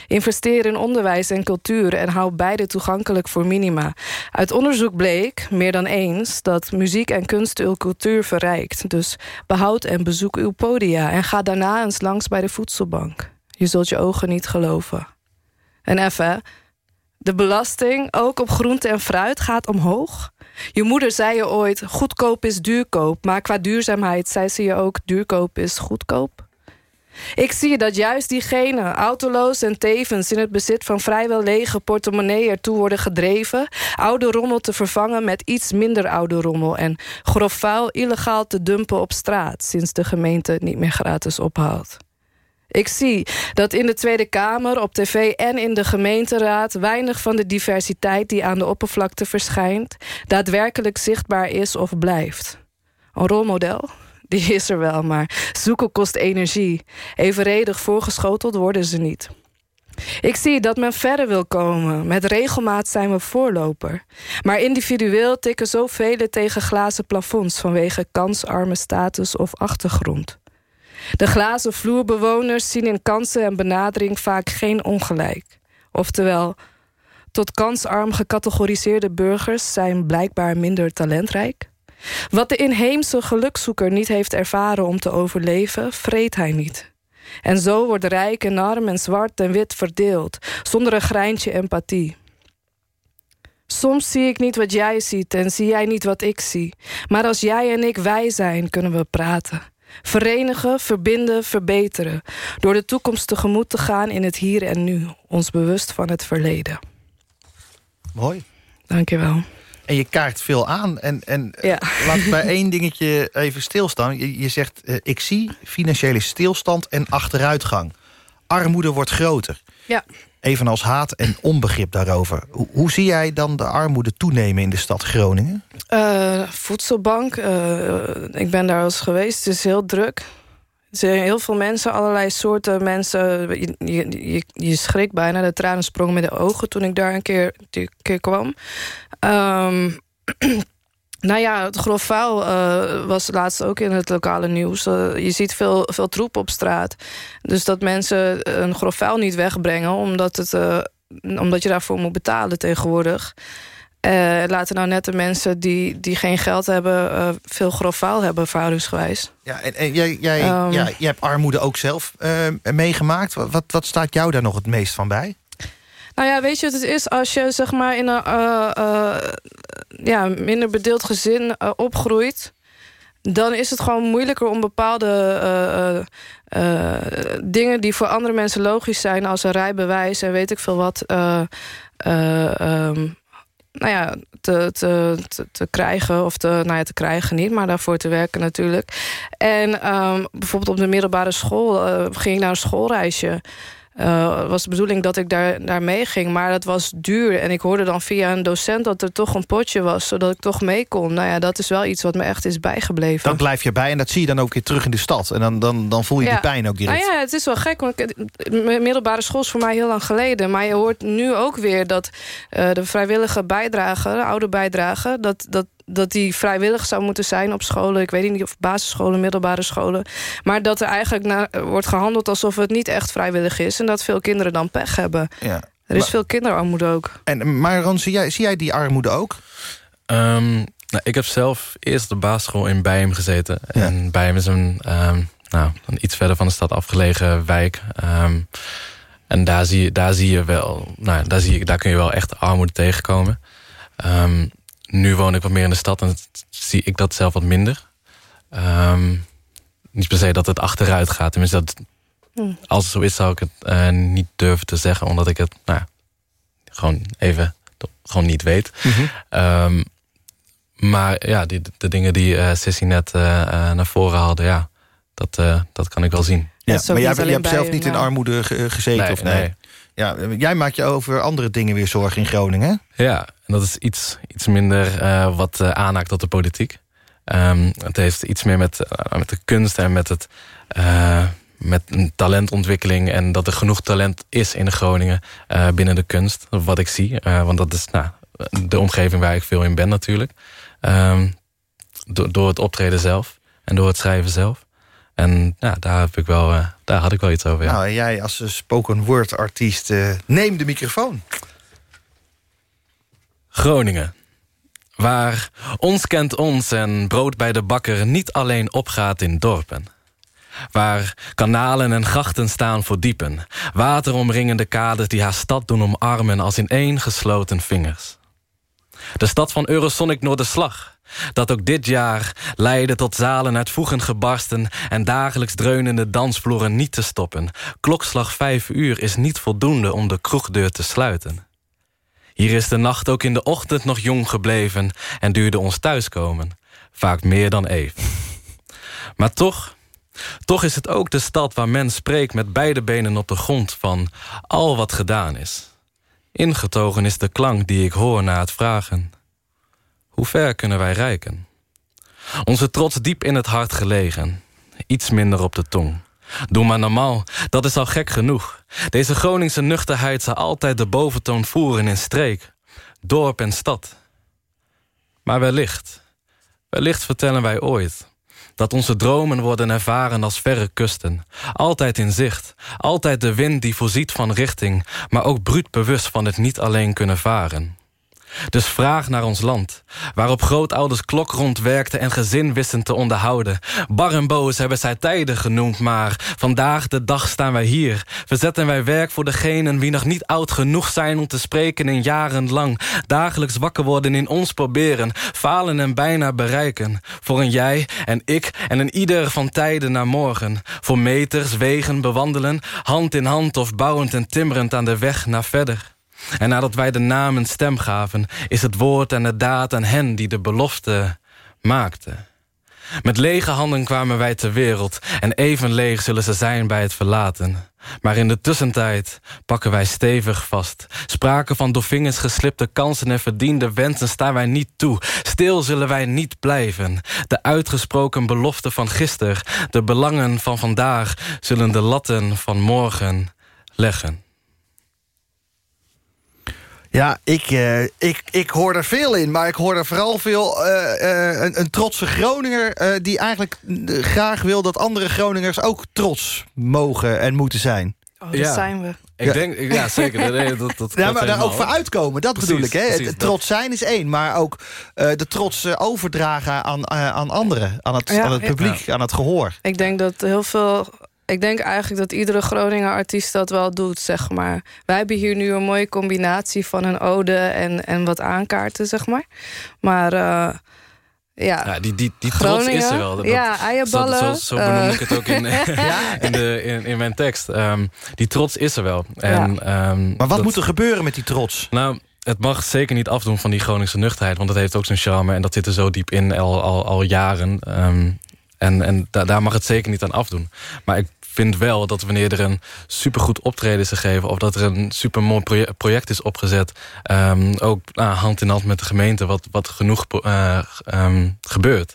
Investeer in onderwijs en cultuur en hou beide toegankelijk voor minima. Uit onderzoek bleek, meer dan eens, dat muziek en kunst uw cultuur verrijkt. Dus behoud en bezoek uw podia en ga daarna eens langs bij de voedselbank. Je zult je ogen niet geloven. En even, de belasting, ook op groente en fruit, gaat omhoog. Je moeder zei je ooit, goedkoop is duurkoop. Maar qua duurzaamheid zei ze je ook, duurkoop is goedkoop. Ik zie dat juist diegenen, autoloos en tevens... in het bezit van vrijwel lege portemonnee ertoe worden gedreven... oude rommel te vervangen met iets minder oude rommel... en grof vuil illegaal te dumpen op straat... sinds de gemeente het niet meer gratis ophaalt. Ik zie dat in de Tweede Kamer, op tv en in de gemeenteraad... weinig van de diversiteit die aan de oppervlakte verschijnt... daadwerkelijk zichtbaar is of blijft. Een rolmodel? Die is er wel, maar zoeken kost energie. Evenredig voorgeschoteld worden ze niet. Ik zie dat men verder wil komen. Met regelmaat zijn we voorloper. Maar individueel tikken zoveel tegen glazen plafonds... vanwege kansarme status of achtergrond. De glazen vloerbewoners zien in kansen en benadering vaak geen ongelijk. Oftewel, tot kansarm gecategoriseerde burgers zijn blijkbaar minder talentrijk. Wat de inheemse gelukzoeker niet heeft ervaren om te overleven, vreet hij niet. En zo wordt rijk en arm en zwart en wit verdeeld, zonder een greintje empathie. Soms zie ik niet wat jij ziet en zie jij niet wat ik zie. Maar als jij en ik wij zijn, kunnen we praten. Verenigen, verbinden, verbeteren. Door de toekomst tegemoet te gaan in het hier en nu. Ons bewust van het verleden. Mooi. Dankjewel. En je kaart veel aan. En, en Ja. laat ik bij één dingetje even stilstaan. Je, je zegt, eh, ik zie financiële stilstand en achteruitgang. Armoede wordt groter. Ja. Evenals haat en onbegrip daarover. Hoe, hoe zie jij dan de armoede toenemen in de stad Groningen? Eh, voedselbank. eh, ik ben daar al eens geweest. Het is heel druk. Er zijn heel veel mensen, allerlei soorten mensen. Je, je, schrikt bijna. De tranen sprongen met de ogen toen ik daar een keer kwam. Ehm, nou ja, het grof vuil eh, was laatst ook in het lokale nieuws. Eh, je ziet veel, veel troep op straat. Dus dat mensen een grof vuil niet wegbrengen... omdat, het, eh, omdat je daarvoor moet betalen tegenwoordig... Eh, laten nou net de mensen die, die geen geld hebben... eh, veel grof vuil hebben, verhoudingsgewijs. Ja, en, en jij, jij, Ehm. ja, jij hebt armoede ook zelf eh, meegemaakt. Wat, wat, wat staat jou daar nog het meest van bij? Nou ja, weet je wat het is? Als je zeg maar in een ja, minder bedeeld gezin opgroeit... dan is het gewoon moeilijker om bepaalde dingen... die voor andere mensen logisch zijn, als een rijbewijs en weet ik veel wat... ehm, nou ja, te, te, te, krijgen. Of te, nou ja, te krijgen niet, maar daarvoor te werken natuurlijk. En ehm, bijvoorbeeld op de middelbare school eh, ging ik naar een schoolreisje. Eh, was de bedoeling dat ik daar, daar mee ging. Maar dat was duur. En ik hoorde dan via een docent dat er toch een potje was... zodat ik toch mee kon. Nou ja, dat is wel iets wat me echt is bijgebleven. Dat blijf je bij en dat zie je dan ook weer terug in de stad. En dan, dan, dan voel je die pijn ook direct. Nou ja, het is wel gek, want middelbare school is voor mij heel lang geleden. Maar je hoort nu ook weer dat eh, de vrijwillige bijdrage, de oude bijdrage... Dat, dat, dat die vrijwillig zou moeten zijn op scholen. Ik weet niet of basisscholen, middelbare scholen. Maar dat er eigenlijk naar, wordt gehandeld alsof het niet echt vrijwillig is. En dat veel kinderen dan pech hebben. Ja. Er is Maar- veel kinderarmoede ook. En, maar Ron, zie jij, zie jij die armoede ook? Ehm, nou, ik heb zelf eerst op de basisschool in Bijhem gezeten. En Bijhem is een, ehm, nou, een iets verder van de stad afgelegen wijk. Ehm, en daar zie, je, daar zie je wel, nou, daar, zie je, daar kun je wel echt armoede tegenkomen. Ehm, nu woon ik wat meer in de stad en zie ik dat zelf wat minder. Ehm, niet per se dat het achteruit gaat. Tenminste, dat, Hm. als het zo is, zou ik het eh, niet durven te zeggen. Omdat ik het nou, gewoon even gewoon niet weet. Ehm, maar ja, die, de dingen die eh Sissy net eh, naar voren haalde, ja, dat, eh, dat kan ik wel zien. Ja, maar jij, hebt zelf niet in armoede ge- gezeten, Nee, of nee? nee. Ja, jij maakt je over andere dingen weer zorgen in Groningen? Ja, en dat is iets, iets minder eh, wat eh, aanhaakt op de politiek. Ehm, het heeft iets meer met, eh, met de kunst en met het, met een talentontwikkeling... en dat er genoeg talent is in Groningen binnen de kunst. Wat ik zie, want dat is nou, de omgeving waar ik veel in ben natuurlijk. Door, door het optreden zelf en door het schrijven zelf. En ja, daar, heb ik wel, eh, daar had ik wel iets over. Ja. Nou, en jij als eh, spoken word artiest, eh, neem de microfoon. Groningen. Waar ons kent ons en brood bij de bakker niet alleen opgaat in dorpen. Waar kanalen en grachten staan voor diepen. Wateromringende kades die haar stad doen omarmen als in één gesloten vingers. De stad van Eurosonic Noorderslag. Dat ook dit jaar leidde tot zalen uit voegen gebarsten... en dagelijks dreunende dansvloeren niet te stoppen. Klokslag vijf uur is niet voldoende om de kroegdeur te sluiten. Hier is de nacht ook in de ochtend nog jong gebleven... en duurde ons thuiskomen. Vaak meer dan even. Maar toch, toch is het ook de stad waar men spreekt... met beide benen op de grond van al wat gedaan is. Ingetogen is de klank die ik hoor na het vragen. Hoe ver kunnen wij reiken? Onze trots diep in het hart gelegen. Iets minder op de tong. Doe maar normaal, dat is al gek genoeg. Deze Groningse nuchterheid zal altijd de boventoon voeren in streek, dorp en stad. Maar wellicht, wellicht vertellen wij ooit... dat onze dromen worden ervaren als verre kusten. Altijd in zicht, altijd de wind die voorziet van richting... maar ook bruut bewust van het niet alleen kunnen varen. Dus vraag naar ons land, waarop grootouders klok rondwerkten en gezin wisten te onderhouden. Bar en boos hebben zij tijden genoemd, maar vandaag de dag staan wij hier. Verzetten wij werk voor degenen wie nog niet oud genoeg zijn om te spreken in jaren lang. Dagelijks wakker worden in ons proberen, falen en bijna bereiken. Voor een jij en ik en een ieder van tijden naar morgen. Voor meters, wegen, bewandelen, hand in hand of bouwend en timmerend aan de weg naar verder. En nadat wij de naam een stem gaven... is het woord en de daad aan hen die de belofte maakten. Met lege handen kwamen wij ter wereld... en even leeg zullen ze zijn bij het verlaten. Maar in de tussentijd pakken wij stevig vast. Spraken van door vingers geslipte kansen en verdiende wensen staan wij niet toe. Stil zullen wij niet blijven. De uitgesproken belofte van gister, de belangen van vandaag... zullen de latten van morgen leggen. Ja, ik, eh, ik, ik hoor er veel in, maar ik hoor er vooral veel eh, eh, een, een trotse Groninger... eh, die eigenlijk graag wil dat andere Groningers ook trots mogen en moeten zijn. Oh, dat zijn we. Ik denk, ja zeker. Nee, dat, dat, ja, maar daar ook voor uitkomen, dat Precies, bedoel ik. Hè? precies, Het dat. trots zijn is één, maar ook eh, de trots eh, overdragen aan, eh, aan anderen. Aan het, Ja, aan het ja. publiek, aan het gehoor. Ik denk dat heel veel. Ik denk eigenlijk dat iedere Groninger artiest dat wel doet, zeg maar. Wij hebben hier nu een mooie combinatie van een ode en, en wat aankaarten, zeg maar. Maar eh, ja, Ja, die, die, die trots Groningen, is er wel. Dat- ja, eierballen, Zo, zo, benoem ik het ook in, in, de, in, in mijn tekst. Ehm, die trots is er wel. En, ehm, Maar wat dat- moet er gebeuren met die trots? Nou, het mag zeker niet afdoen van die Groningse nuchterheid. Want dat heeft ook zijn charme. En dat zit er zo diep in al, al, al jaren. Ehm, en en da- daar mag het zeker niet aan afdoen. Maar ik vind wel dat wanneer er een supergoed optreden is gegeven... of dat er een supermooi proje- project is opgezet... ehm, ook nou, hand in hand met de gemeente... wat, wat genoeg eh, ehm, gebeurt...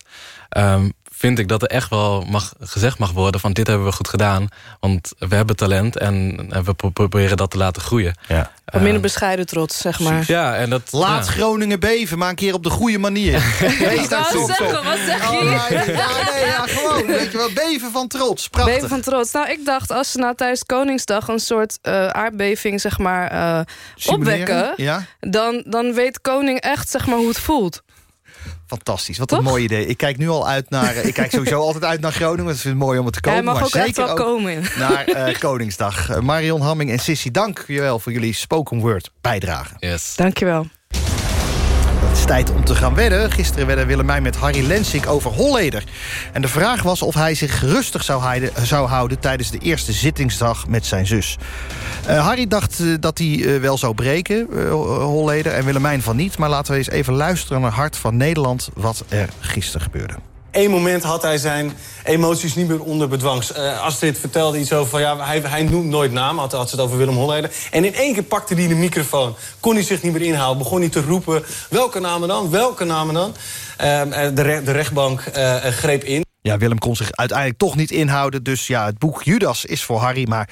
Ehm, vind ik dat er echt wel mag, gezegd mag worden... van dit hebben we goed gedaan, want we hebben talent... en we pro- proberen dat te laten groeien. Ja. wat minder bescheiden trots, zeg maar. Ja, en dat... Laat ja. Groningen beven, maar een keer op de goede manier. Wees daar trots zeggen, op. wat zeg je? Oh, ja, nee, ja, gewoon. Weet je wel, beven van trots. Prachtig. Beven van trots. Nou, ik dacht als ze nou tijdens Koningsdag een soort eh, aardbeving zeg maar eh, Simuleren, opwekken, ja. dan, dan weet koning echt zeg maar hoe het voelt. Fantastisch, wat een mooi idee. Ik kijk nu al uit naar... eh, Ik kijk sowieso altijd uit naar Groningen. want vind het mooi om het te komen. Hij mag maar ook echt zeker wel komen. naar eh, Koningsdag. Eh, Marion Hamming en Sissy, dank je wel voor jullie spoken word bijdrage. Yes. Dankjewel. Het is tijd om te gaan wedden. Gisteren wedden Willemijn met Harry Lensink over Holleder. En de vraag was of hij zich rustig zou zou houden... tijdens de eerste zittingsdag met zijn zus. Eh, Harry dacht eh, dat hij eh, wel zou breken, Holleder, en Willemijn van niet. Maar laten we eens even luisteren naar Hart van Nederland... wat er gisteren gebeurde. Eén moment had hij zijn emoties niet meer onder bedwang. Eh, Astrid vertelde iets over ja, hij, hij noemt nooit naam. Had, had ze het over Willem Holleder. En in één keer pakte hij de microfoon. Kon hij zich niet meer inhouden. Begon hij te roepen. Welke namen dan? Welke namen dan? Eh, eh, de, de rechtbank eh, greep in. Ja, Willem kon zich uiteindelijk toch niet inhouden. Dus ja, het boek Judas is voor Harry, maar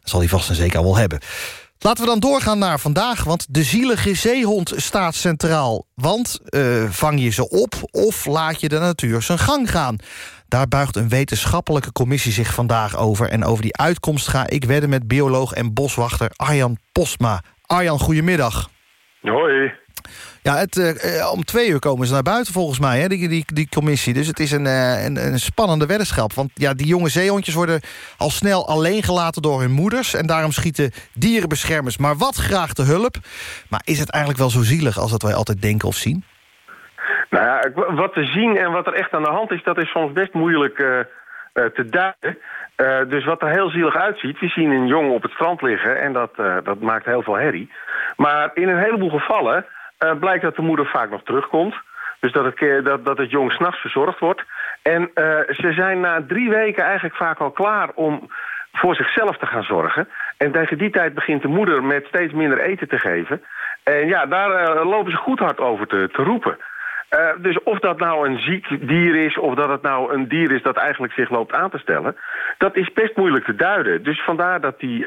dat zal hij vast en zeker wel hebben. Laten we dan doorgaan naar vandaag, want de zielige zeehond staat centraal. Want uh, vang je ze op of laat je de natuur zijn gang gaan? Daar buigt een wetenschappelijke commissie zich vandaag over. En over die uitkomst ga ik wedden met bioloog en boswachter Arjan Postma. Arjan, goedemiddag. Hoi. Ja, het, uh, om twee uur komen ze naar buiten volgens mij, hè, die, die, die commissie. Dus het is een, uh, een, een, spannende weddenschap. Want ja, die jonge zeehondjes worden al snel alleen gelaten door hun moeders... en daarom schieten dierenbeschermers maar wat graag de hulp. Maar is het eigenlijk wel zo zielig als dat wij altijd denken of zien? Nou ja, wat te zien en wat er echt aan de hand is... dat is soms best moeilijk te duiden. dus wat er heel zielig uitziet... we zien een jongen op het strand liggen en dat, dat maakt heel veel herrie. Maar in een heleboel gevallen blijkt dat de moeder vaak nog terugkomt. Dus dat het, dat, dat het jong s'nachts verzorgd wordt. En uh, ze zijn na drie weken eigenlijk vaak al klaar om voor zichzelf te gaan zorgen. En tegen die tijd begint de moeder met steeds minder eten te geven. En ja, daar uh, lopen ze goed hard over te, te roepen. Dus of dat nou een ziek dier is... of dat het nou een dier is dat eigenlijk zich loopt aan te stellen... dat is best moeilijk te duiden. Dus vandaar dat die,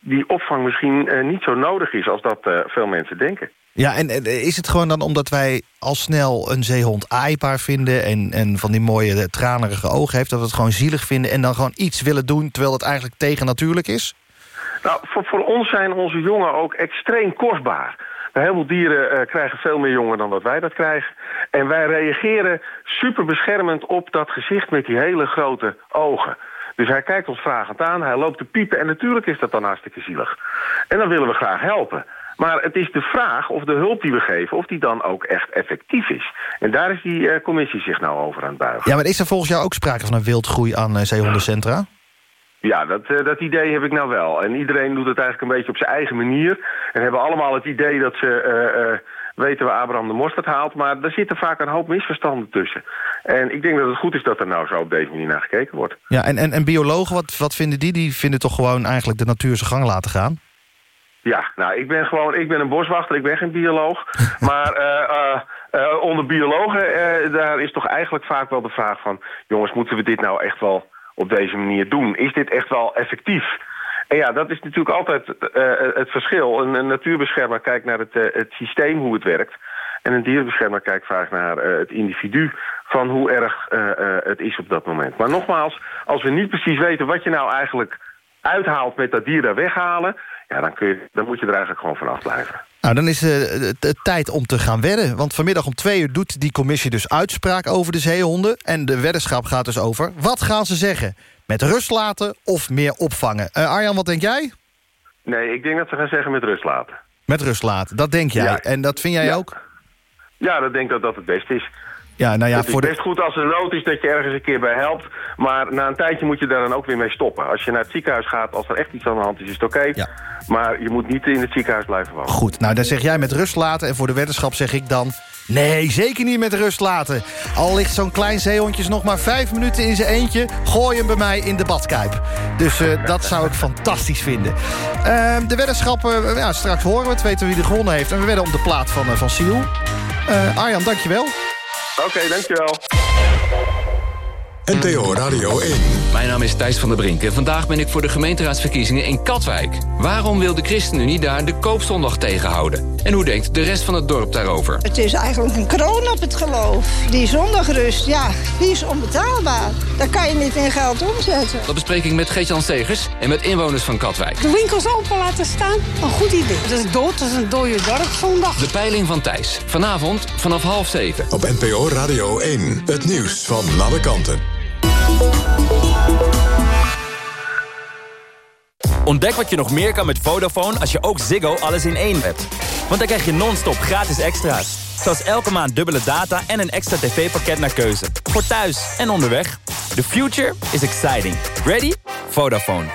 die opvang misschien niet zo nodig is... als dat veel mensen denken. Ja, en, is het gewoon dan omdat wij al snel een zeehond aaibaar vinden... En, en van die mooie tranerige ogen heeft, dat we het gewoon zielig vinden... en dan gewoon iets willen doen, terwijl het eigenlijk tegennatuurlijk is? Nou, voor, voor ons zijn onze jongen ook extreem kostbaar. Heel veel dieren uh, krijgen veel meer jongen dan dat wij dat krijgen. En wij reageren super beschermend op dat gezicht met die hele grote ogen. Dus hij kijkt ons vragend aan, hij loopt te piepen... en natuurlijk is dat dan hartstikke zielig. En dan willen we graag helpen. Maar het is de vraag of de hulp die we geven... of die dan ook echt effectief is. En daar is die uh, commissie zich nou over aan het buigen. Ja, maar is er volgens jou ook sprake van een wildgroei aan uh, zeehondencentra? Ja, dat, uh, dat idee heb ik nou wel. En iedereen doet het eigenlijk een beetje op zijn eigen manier. En hebben allemaal het idee dat ze weten waar Abraham de mosterd haalt. Maar er zitten vaak een hoop misverstanden tussen. En ik denk dat het goed is dat er nou zo op deze manier naar gekeken wordt. Ja, en, en, en biologen, wat, wat vinden die? Die vinden toch gewoon eigenlijk de natuur zijn gang laten gaan? Ja, nou, ik ben gewoon, ik ben een boswachter, ik ben geen bioloog. maar uh, uh, uh, onder biologen, daar is toch eigenlijk vaak wel de vraag van... jongens, moeten we dit nou echt wel op deze manier doen? Is dit echt wel effectief? En ja, dat is natuurlijk altijd het verschil. Een, een, natuurbeschermer kijkt naar het, het systeem, hoe het werkt. En een dierenbeschermer kijkt vaak naar het individu van hoe erg het is op dat moment. Maar nogmaals, als we niet precies weten wat je nou eigenlijk uithaalt met dat dier daar weghalen ja, dan, kun je, dan moet je er eigenlijk gewoon vanaf blijven. Nou, dan is het uh, tijd om te gaan wedden. Want vanmiddag om twee uur doet die commissie dus uitspraak over de zeehonden. En de weddenschap gaat dus over, wat gaan ze zeggen? Met rust laten of meer opvangen? Uh, Arjan, wat denk jij? Nee, ik denk dat ze gaan zeggen met rust laten. Met rust laten, dat denk jij. Ja. En dat vind jij ja. ook? Ja, dat denk ik dat dat het beste is. Ja, nou ja, het is voor best de... goed als er nood is dat je ergens een keer bij helpt. Maar na een tijdje moet je daar dan ook weer mee stoppen. Als je naar het ziekenhuis gaat, als er echt iets aan de hand is, is het oké. Okay. Ja. Maar je moet niet in het ziekenhuis blijven wonen. Goed, nou dan zeg jij met rust laten. En voor de weddenschap zeg ik dan... Nee, zeker niet met rust laten. Al ligt zo'n klein zeehondje nog maar vijf minuten in zijn eentje... gooi hem bij mij in de badkuip. Dus uh, dat zou ik fantastisch vinden. Uh, de weddenschap, uh, ja, straks horen we het, weten wie er gewonnen heeft. En we wedden om de plaat van, uh, van Siel. Arjan, dankjewel. Oké, dankjewel. NPO Radio 1. Mijn naam is Thijs van der Brink en vandaag ben ik voor de gemeenteraadsverkiezingen in Katwijk. Waarom wil de ChristenUnie daar de koopzondag tegenhouden? En hoe denkt de rest van het dorp daarover? Het is eigenlijk een kroon op het geloof. Die zondagrust, ja, die is onbetaalbaar. Daar kan je niet in geld omzetten. Dat bespreek ik met Geert-Jan Segers en met inwoners van Katwijk. De winkels open laten staan, een goed idee. Het is dood, het is een dode dorp zondag. De peiling van Thijs. Vanavond vanaf half zeven. Op NPO Radio 1. Het nieuws van alle kanten. Ontdek wat je nog meer kan met Vodafone als je ook Ziggo alles in één hebt. Want dan krijg je non-stop gratis extra's. Zoals elke maand dubbele data en een extra tv-pakket naar keuze. Voor thuis en onderweg. The future is exciting. Ready? Vodafone.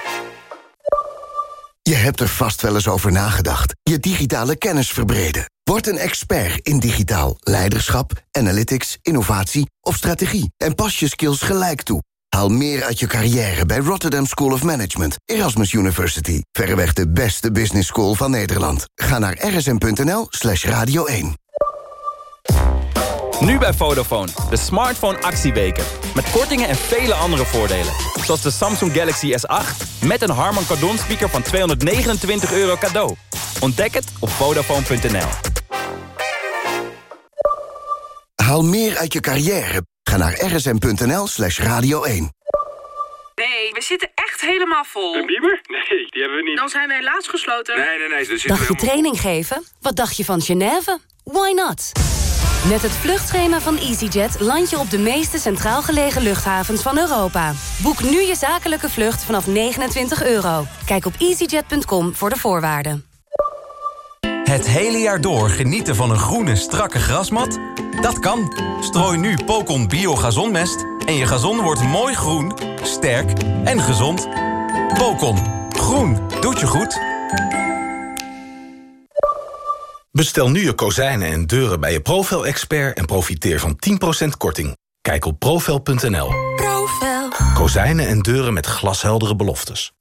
Je hebt er vast wel eens over nagedacht. Je digitale kennis verbreden. Word een expert in digitaal leiderschap, analytics, innovatie of strategie. En pas je skills gelijk toe. Haal meer uit je carrière bij Rotterdam School of Management, Erasmus University. Verreweg de beste business school van Nederland. Ga naar rsm.nl slash radio 1. Nu bij Vodafone, de smartphone actieweken. Met kortingen en vele andere voordelen. Zoals de Samsung Galaxy S8 met een Harman Kardon speaker van 229 euro cadeau. Ontdek het op Vodafone.nl. Haal meer uit je carrière. Ga naar rsm.nl slash radio 1. Nee, we zitten echt helemaal vol. Een bieber? Nee, die hebben we niet. Dan zijn we helaas gesloten. Nee, nee, nee. Dus Dagje training geven? Wat dacht je van Genève? Why not? Met het vluchtschema van EasyJet land je op de meeste centraal gelegen luchthavens van Europa. Boek nu je zakelijke vlucht vanaf 29 euro. Kijk op easyjet.com voor de voorwaarden. Het hele jaar door genieten van een groene, strakke grasmat? Dat kan. Strooi nu Pocon Bio Gazonmest en je gazon wordt mooi groen, sterk en gezond. Pocon. Groen. Doet je goed. Bestel nu je kozijnen en deuren bij je Profel-expert... en profiteer van 10% korting. Kijk op profel.nl. Profel. Kozijnen en deuren met glasheldere beloftes.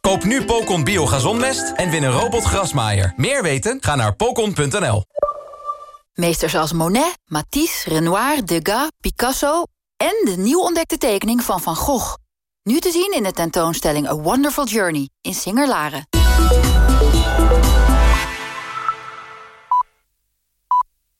Koop nu Pocon Bio Gazonmest en win een robot grasmaaier. Meer weten? Ga naar pocon.nl. Meesters als Monet, Matisse, Renoir, Degas, Picasso... en de nieuw ontdekte tekening van Van Gogh. Nu te zien in de tentoonstelling A Wonderful Journey in Singer-Laren.